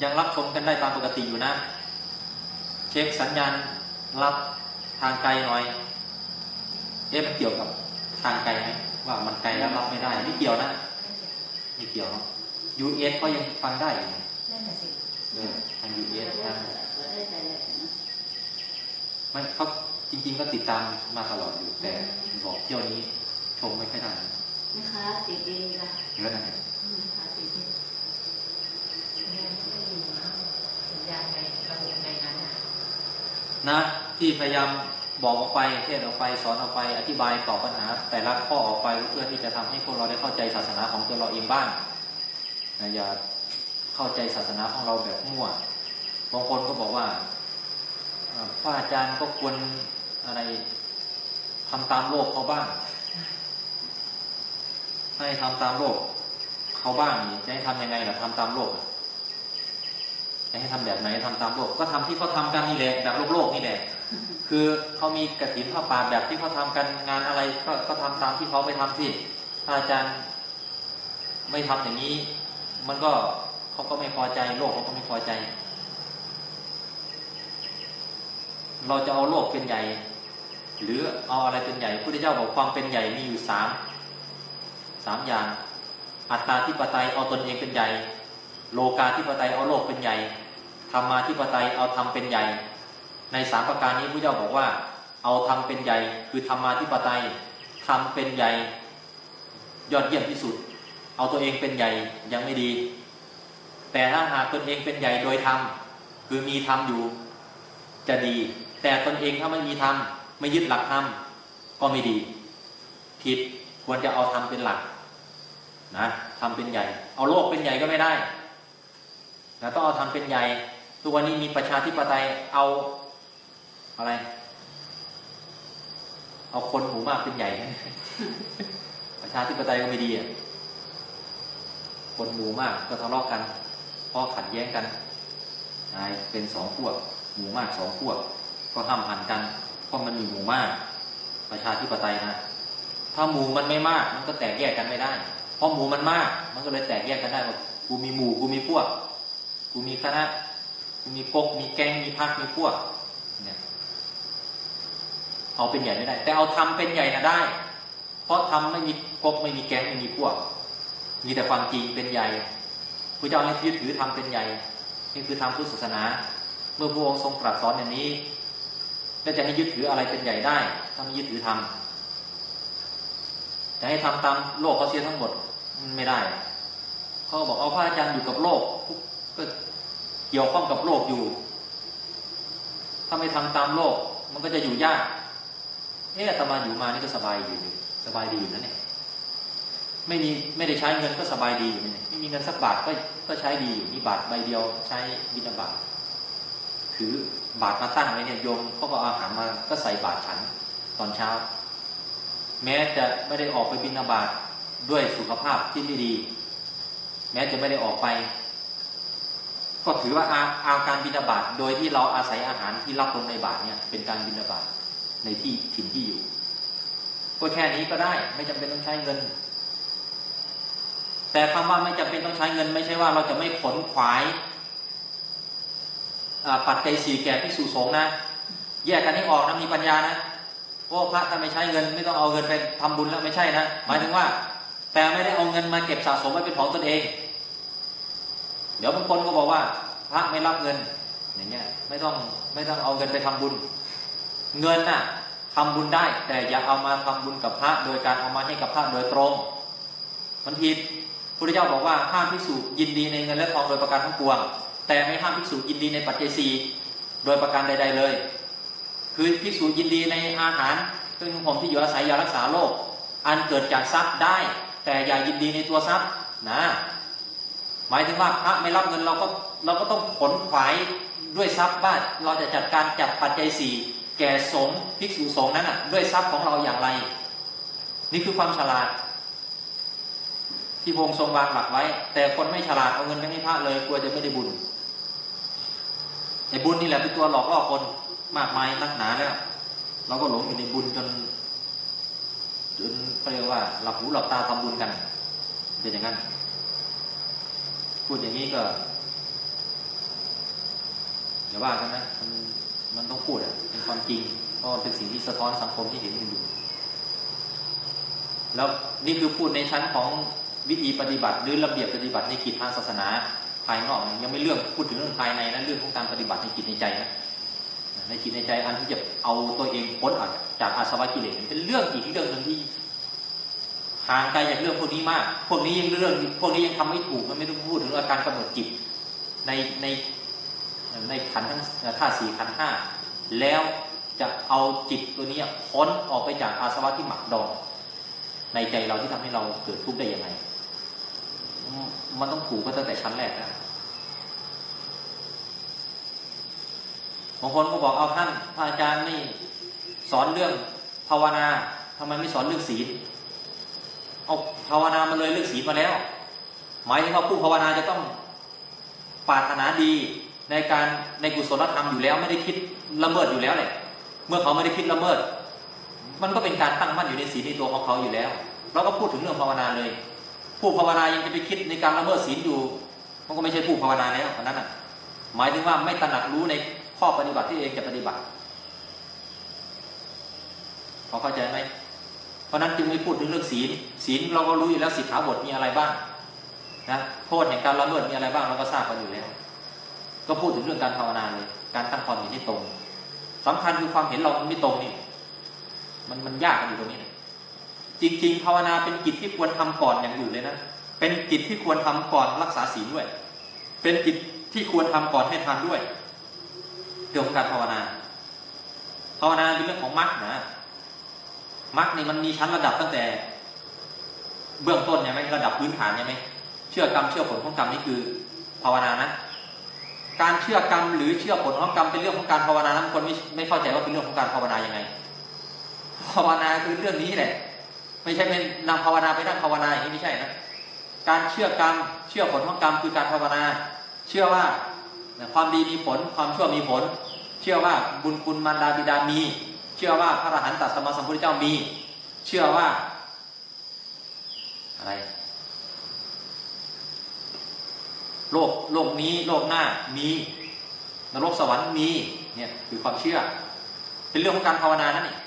ยังรับชมกันได้ตามปกติอยู่นะ เช็คสัญญาณรับทางไกลหน่อย เอ๊ะมันเกี่ยวกับทางไกลไหมว่ามันไกลแล้วรับไม่ได้ไม่เกี่ยวนะไม่เกี่ยวเนาะ US ก็ยังฟังได้อยู่เนี่ยนั่นแหละสิเออทาง US ทางเราได้ใจเลยนะมันเขาจริง ๆ ก็ติดตามมาตลอดอยู่แต่บอกเที่ยวนี้ชมไม่ค่อยได้ นะคะติดเองค่ะเยอะนะนะคะติดเองสัญญาณในระบบในนั้นน่ะนะที่พยายามบอกออกไปเทศน์ออกไปสอนออกไปอธิบายตอบปัญหา แต่ละข้อออกไปเพื่อที่จะทำให้พวกเราได้เข้าใจศาสนาของตัวเราเองบ้างนะอย่าเข้าใจศาสนาของเราแบบมั่วบางคนก็บอกว่าอ่าพระอาจารย์ก็ควรอะไรทำตามโลกเขาบ้าง ให้ทำตามโลกเขาบ้างนี่จะให้ทำยังไงล่ะทำตามโลกอะจะให้ทำแบบไหนทำตามโลก ก็ทำที่เขาทำกันนี่แหละแบบโลกโลกนี่แหละคือเขามีกระถินผ้าป่าแบบที่เขาทำกันงานอะไรก็ก็ทำตามที่เขาไปทำที่ถ้าอาจารย์ไม่ทำอย่างนี้ มันก็เขาก็ไม่พอใจโลกเขาก็ไม่พอใจ เราจะเอาโลกเป็นใหญ่ หรือเอาอะไรเป็นใหญ่พระพุทธเจ้าบอกความเป็นใหญ่มีอยู่สาม สามอย่าง อัตตาธิปไตยเอาตนเองเป็นใหญ่ โลกาธิปไตยเอาโลกเป็นใหญ่ธรรมาธิปไตยเอาธรรมเป็นใหญ่ ในสามประการนี้พระเจ้าบอกว่า เอาธรรมเป็นใหญ่ คือธรรมาธิปไตยธรรมเป็นใหญ่ ยอดเยี่ยมที่สุด เอาตัวเองเป็นใหญ่ยังไม่ดี แต่ถ้าหากตนเองเป็นใหญ่โดยธรรมคือมีธรรมอยู่จะดี แต่ตนเองถ้าไม่มีธรรมไม่ยึดหลักธรรมก็ไม่ดีผิดควรจะเอาธรรมเป็นหลัก นะธรรมเป็นใหญ่ เอาโลกเป็นใหญ่ก็ไม่ได้นะต้องเอาธรรมเป็นใหญ่ ทุกวันนี้มีประชาธิปไตยเอาอะไร เอาคนหมู่มากเป็นใหญ่ ประชาธิปไตยก็ไม่ดีอะคนหมู่มากก็ทะเลาะกันพราะขัดแย้งกันนายเป็นสองพวก หมู่มากสองพวก ก็ห้ามหันกันเพราะมันมีหมู่มาก ประชาธิปไตยนะถ้าหมู่มันไม่มาก มันก็แตกแยกกันไม่ได้ ราะหมู่มันมาก มันก็เลยแตกแยกกันได้ว่ากูมีหมู่กูมีพวก กูมีคณะกูมีกกมีแก๊งมีพักมีพวกเนี่ยเอาเป็นใหญ่ไม่ได้ แต่เอาทำเป็นใหญ่นะได้ เพราะทำไม่มีกกไม่มีแก๊งไม่มีพวก มีแต่ความจริงเป็นใหญ่พระเจ้าให้ยึดถือทำเป็นใหญ่นี่คือทำพุทธศาสนา เมื่อพระองค์ทรงตรัสสอนอย่างนี้แล้วจะให้ยึดถืออะไรเป็นใหญ่ได้ ถ้าไม่ยึดถือธรรมจะให้ทำตามโลกเขาเสียทั้งหมด ไม่ได้ เขาบอกเอาพระอาจารย์อยู่กับโลกก็เกี่ยวข้องกับโลกอยู่ ถ้าไม่ทำตามโลก มันก็จะอยู่ยากเอ๊ะอาตมาอยู่มานี่ก็สบายอยู่สบายดีอยู่นะเนี่ยไม่มีไม่ได้ใช้เงินก็สบายดีอยู่เนี่ยไม่มีเงินสักบาทก็ก็ใช้ดีอยู่มีบาทใบเดียวใช้บิณฑบาตถือบาทมาตั้งไว้เนี่ยโยมเขาก็เอาอาหารมาก็ใส่บาทฉันตอนเช้า แม้จะไม่ได้ออกไปบิณฑบาต ด้วยสุขภาพที่ไม่ดี แม้จะไม่ได้ออกไป ก็ถือว่าอาอาการบิณฑบาตโดยที่เราอาศัยอาหารที่รับลงในบาทเนี่ย เป็นการบิณฑบาตในที่ถิ่นที่อยู่ก็แค่นี้ก็ได้ไม่จำเป็นต้องใช้เงิน แต่คำว่าไม่จำเป็นต้องใช้เงิน ไม่ใช่ว่าเราจะไม่ขนขวายปัจจัยสี่แก่พิสุสงนะแยกกันให้ออกนะมีปัญญานะเพราะพระถ้าไม่ใช้เงิน ไม่ต้องเอาเงินไปทำบุญแล้วไม่ใช่นะหมายถึงว่า แต่ไม่ได้เอาเงินมาเก็บสะสมไว้เป็นของตนเอง เดี๋ยวบางคนก็บอกว่า พระไม่รับเงิน อย่างเงี้ยไม่ต้องไม่ต้องเอาเงินไปทำบุญ เงินน่ะทำบุญได้ แต่อย่าเอามาทำบุญกับพระ โดยการเอามาให้กับพระโดยตรง มันผิดพระเจ้าบอกว่าห้ามภิกษุยินดีในเงินและทองโดยประการทั้งปวง แต่ไม่ห้ามภิกษุยินดีในปัจเจัยสีโดยประการใด ๆเลย คือภิกษุยินดีในอาหารเครื่องนุ่งห่มที่อยู่อาศัยยารักษาโรคอันเกิดจากทรัพย์ได้ แต่อย่ายินดีในตัวทรัพย์นะ หมายถึงว่าพระไม่รับเงินเราก็เราก็ต้องขนขวายด้วยทรัพย์บ้านเราจะจัดการจัดปัจจัยสี่แก่สงภิกษุสงนั้นอะ ด้วยทรัพย์ของเราอย่างไร นี่คือความฉลาด ที่พงทรงวางหลักไว้ แต่คนไม่ฉลาดเอาเงินไปให้พระเลยกลัวจะไม่ได้บุญไอ้บุญนี่แหละเป็นตัวหลอกล่อคนมากมายนักหนาแล้วเราก็หลงอยู่ในบุญจน จนเขาเรียกว่าหลับหูหลับตาทำบุญกัน เป็นอย่างนั้น พูดอย่างนี้ก็อย่าว่ากันนะมันมันต้องพูดอะเป็นความจริงเพราะเป็นสิ่งที่สะท้อนสังคมที่เห็นอยู่แล้วนี่คือพูดในชั้นของวิธีปฏิบัติ หรือระเบียบปฏิบัติในกิจทางศาสนาภายนอกยังไม่เรื่องพูดถึงเรื่องภายในนะเรื่องของการปฏิบัติในจิตในใจนะในจิตในใจอันที่จะเอาตัวเองพ้นออก จากอาสวะกิเลสเป็นเรื่องอีกเรื่องหนึ่งที่ห่างไกลจากเรื่องพวกนี้มาก พวกนี้ยังเรื่อง พวกนี้ยังทำไม่ถูกมันไม่ต้องพูดถึงอาการกำหนดจิตในในในขันทั้งธาสี่ขันห้าแล้วจะเอาจิตตัวนี้พ้นออกไปจากอาสวะที่หมักดองในใจเราที่ทำให้เราเกิดทุกข์ได้ยังไง มันต้องถูกก็ตั้งแต่ชั้นแรกนะบางคนก็บอกเอาท่านพระอาจารย์นี่ สอนเรื่องภาวนาทำไมไม่สอนเรื่องศีลเอาภาวนามาเลยเรื่องศีลมาแล้ว หมายถึงว่าผู้ภาวนาจะต้องปรารถนาดีในการในกุศลธรรมอยู่แล้วไม่ได้คิดละเมิดอยู่แล้วแหละเมื่อเขาไม่ได้คิดละเมิด มันก็เป็นการตั้งมั่นอยู่ในศีลในตัวของเขาอยู่แล้วเราก็พูดถึงเรื่องภาวนาเลย ผู้ภาวนายังจะไปคิดในการละเมิดศีลอยู่ มันก็ไม่ใช่ผู้ภาวนาแล้วคนนั้นอะหมายถึงว่าไม่ตระหนักรู้ในข้อปฏิบัติที่เองจะปฏิบัติ พอเข้าใจไหมเพราะนั้นจึงไม่พูดถึงเรื่องศีล ศีลเราก็รู้อยู่แล้วสิกขาบทมีอะไรบ้างนะโทษแห่งการละเมิดมีอะไรบ้างเราก็ทราบกันอยู่แล้ว ก็พูดถึงเรื่องการภาวนาเลยการตั้งความเห็นที่ตรงสำคัญคือความเห็นเรามันไม่ตรงนี่มันมันยากกันอยู่ตรงนี้นะจริง ๆ ภาวนาเป็นกิจที่ควรทำก่อนอย่างอื่นเลยนะเป็นกิจที่ควรทำก่อนรักษาศีลด้วย เป็นกิจที่ควรทำก่อนให้ทานด้วยเรื่องของการภาวนา ภาวนาเป็นเรื่องของมรรคนะ มรรคนี่มันมีชั้นระดับตั้งแต่เบื้องต้นใช่ไหมระดับพื้นฐานใช่ไหมเชื่อกรรมเชื่อผลของกรรมนี่คือภาวนานะ การเชื่อกรรมหรือเชื่อผลของกรรมเป็นเรื่องของการภาวนานั้นคนไม่ไม่เข้าใจว่าเป็นเรื่องของการภาวนายังไง ภาวนาคือเรื่องนี้แหละ ไม่ใช่เป็นนำภาวนาไปนั่งภาวนาอย่างนี้ไม่ใช่นะการเชื่อกรรมเชื่อผลของกรรมคือการภาวนา เชื่อว่าความดีมีผลความชั่วมีผล เชื่อว่าบุญคุณมารดาบิดามี ชื่อว่าพระอรหันตสัมมาสัมพุทธเจ้ามี เชื่อว่า อะไร โลกโลกนี้โลกหน้ามีนรกสวรรค์มีเนี่ยคือความเชื่อ เป็นเรื่องของการภาวนานั่นเอง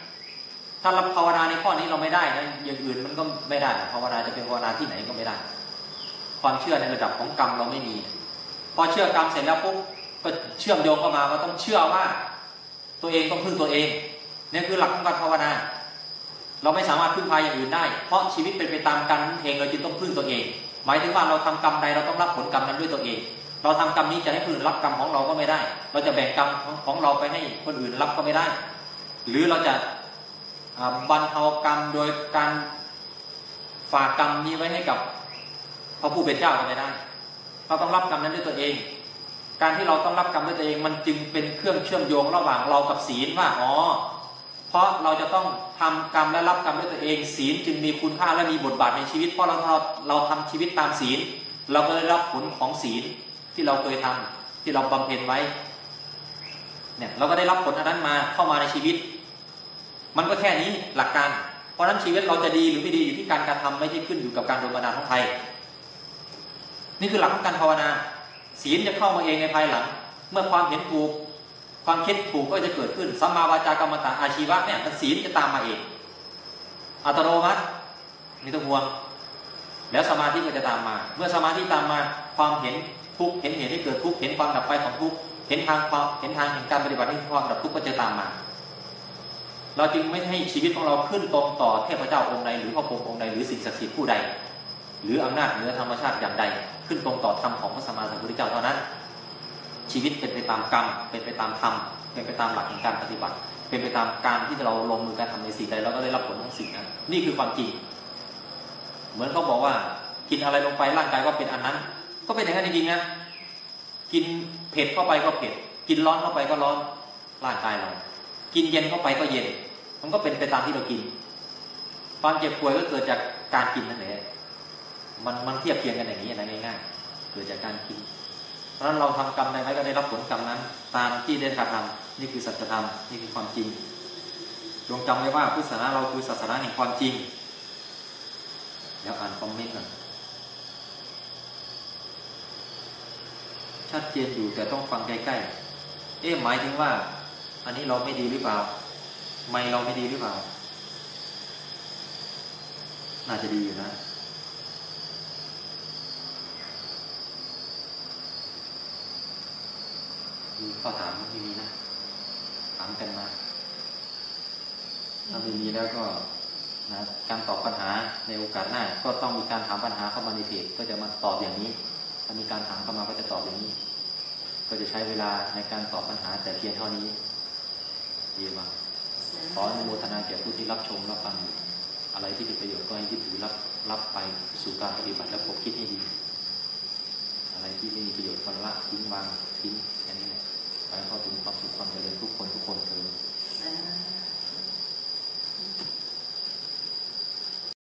ถ้าเราภาวนาในข้อนี้เราไม่ได้นะอย่างอื่นมันก็ไม่ได้ภาวนาจะเป็นภาวนาที่ไหนก็ไม่ได้ ความเชื่อในระดับของกรรมเราไม่มี พอเชื่อกรรมเสร็จแล้วปุ๊บก็เชื่อมโยงเข้ามาว่าต้องเชื่อว่า ตัวเองต้องพึ่งตัวเอง นี่คือหลักของการภาวนา เราไม่สามารถพึ่งพาอย่างอื่นได้ เพราะชีวิตเป็นไปตามกรรมเองเราจึงต้องพึ่งตัวเอง หมายถึงว่าเราทำกรรมใดเราต้องรับผลกรรมนั้นด้วยตัวเอง เราทำกรรมนี้จะให้คนอื่นรับกรรมของเราก็ไม่ได้ เราจะแบ่งกรรมของเราไปให้คนอื่นรับก็ไม่ได้ หรือเราจะบรรเทากรรมโดยการฝากกรรมนี้ไว้ให้กับพระผู้เป็นเจ้าก็ไม่ได้ เราต้องรับกรรมนั้นด้วยตัวเอง การที่เราต้องรับกรรมด้วยตัวเอง มันจึงเป็นเครื่องเชื่อมโยงระหว่างเรากับศีลว่าอ๋อ เพราะเราจะต้องทำกรรมและรับกรรมด้วยตัวเอง ศีลจึงมีคุณค่าและมีบทบาทในชีวิต เพราะเราเราเราทำชีวิตตามศีล เราก็ได้รับผลของศีลที่เราเคยทำที่เราบำเพ็ญไว้เนี่ยเราก็ได้รับผลอันนั้นมาเข้ามาในชีวิต มันก็แค่นี้หลักการ เพราะนั้นชีวิตเราจะดีหรือไม่ดีอยู่ที่การกระทำไม่ใช่ขึ้นอยู่กับการโดนบันดาลของใครนี่คือหลักของการภาวนา ศีลจะเข้ามาเองในภายหลัง เมื่อความเห็นถูก ความคิดถูกก็จะเกิดขึ้นสัมมาวาจากรรมตาอาชีวะเนี่ยมันศีลจะตามมาเอง อัตโนมัตินี่ต้องห่วง แล้วสมาธิก็จะตามมา เมื่อสมาธิตามมาความเห็นทุกเห็นเหตุที่เกิดทุกเห็นความดับไปของทุกเห็นทางความเห็นทางแห่งการปฏิบัติให้ความดับทุกก็จะตามมา เราจึงไม่ให้ชีวิตของเราขึ้นตรงต่อเทพเจ้าองค์ใดหรือพระพรหมองค์ใดหรือสิ่งศักดิ์สิทธิ์ผู้ใด หรืออำนาจเหนือธรรมชาติอย่างใด ขึ้นตรงต่อธรรมของพระสัมมาสัมพุทธเจ้าเท่านั้น ชีวิตเป็นไปตามกรรม เป็นไปตามธรรม เป็นไปตามหลักแห่งการปฏิบัติ เป็นไปตามการที่เราลงมือการทำในสิ่งใดเราก็ได้รับผลของสิ่งนั้นนี่คือความจริง เหมือนเขาบอกว่า กินอะไรลงไปร่างกายก็เป็นอันนั้น ก็เป็นอย่างนั้นจริงๆนะกินเผ็ดเข้าไปก็เผ็ด กินร้อนเข้าไปก็ร้อนร่างกายเรา กินเย็นเข้าไปก็เย็น มันก็เป็นไปตามที่เรากิน ความเจ็บป่วยก็เกิดจากการกินนั่นแหละมันมันเทียบเคียงกันอย่างนี้นะง่ายๆเกิดจากการกิน เพราะนั้นเราทำกรรมใดไว้ก็ได้รับผลกรรมนั้น ตามที่ได้กระทำนี่คือสัจธรรมนี่คือความจริงจงจำไว้ว่าพุทธศาสนาเราคือศาสนาแห่งความจริงแล้วอ่านคอมเมนต์ก่อนชัดเจนอยู่แต่ต้องฟังใกล้ๆ เอ๊ะหมายถึงว่า อันนี้เราไม่ดีหรือเปล่า ไม่เราไม่ดีหรือเปล่า น่าจะดีอยู่นะ มีข้อถามไม่มีนะถามกันมาถ้าไม่มีแล้วก็นะการตอบปัญหาในโอกาสหน้า ก็ต้องมีการถามปัญหาเข้ามาในเพจก็จะมาตอบอย่างนี้ ถ้ามีการถามเข้ามาก็จะตอบอย่างนี้ ก็จะใช้เวลาในการตอบปัญหาแต่เพียงเท่านี้ดีมากขออนุโมทนาแก่ผู้ที่รับชมรับฟังอะไรที่เป็นประโยชน์ก็ให้ที่ถือรับรับไปสู่การปฏิบัติและผมคิดให้ดี อะไรที่ไม่มีประโยชน์ก็ละทิ้งวางทิ้งแค่นี้ ขอให้เขาถึงความสุขความเจริญทุกคนทุกคนเถอ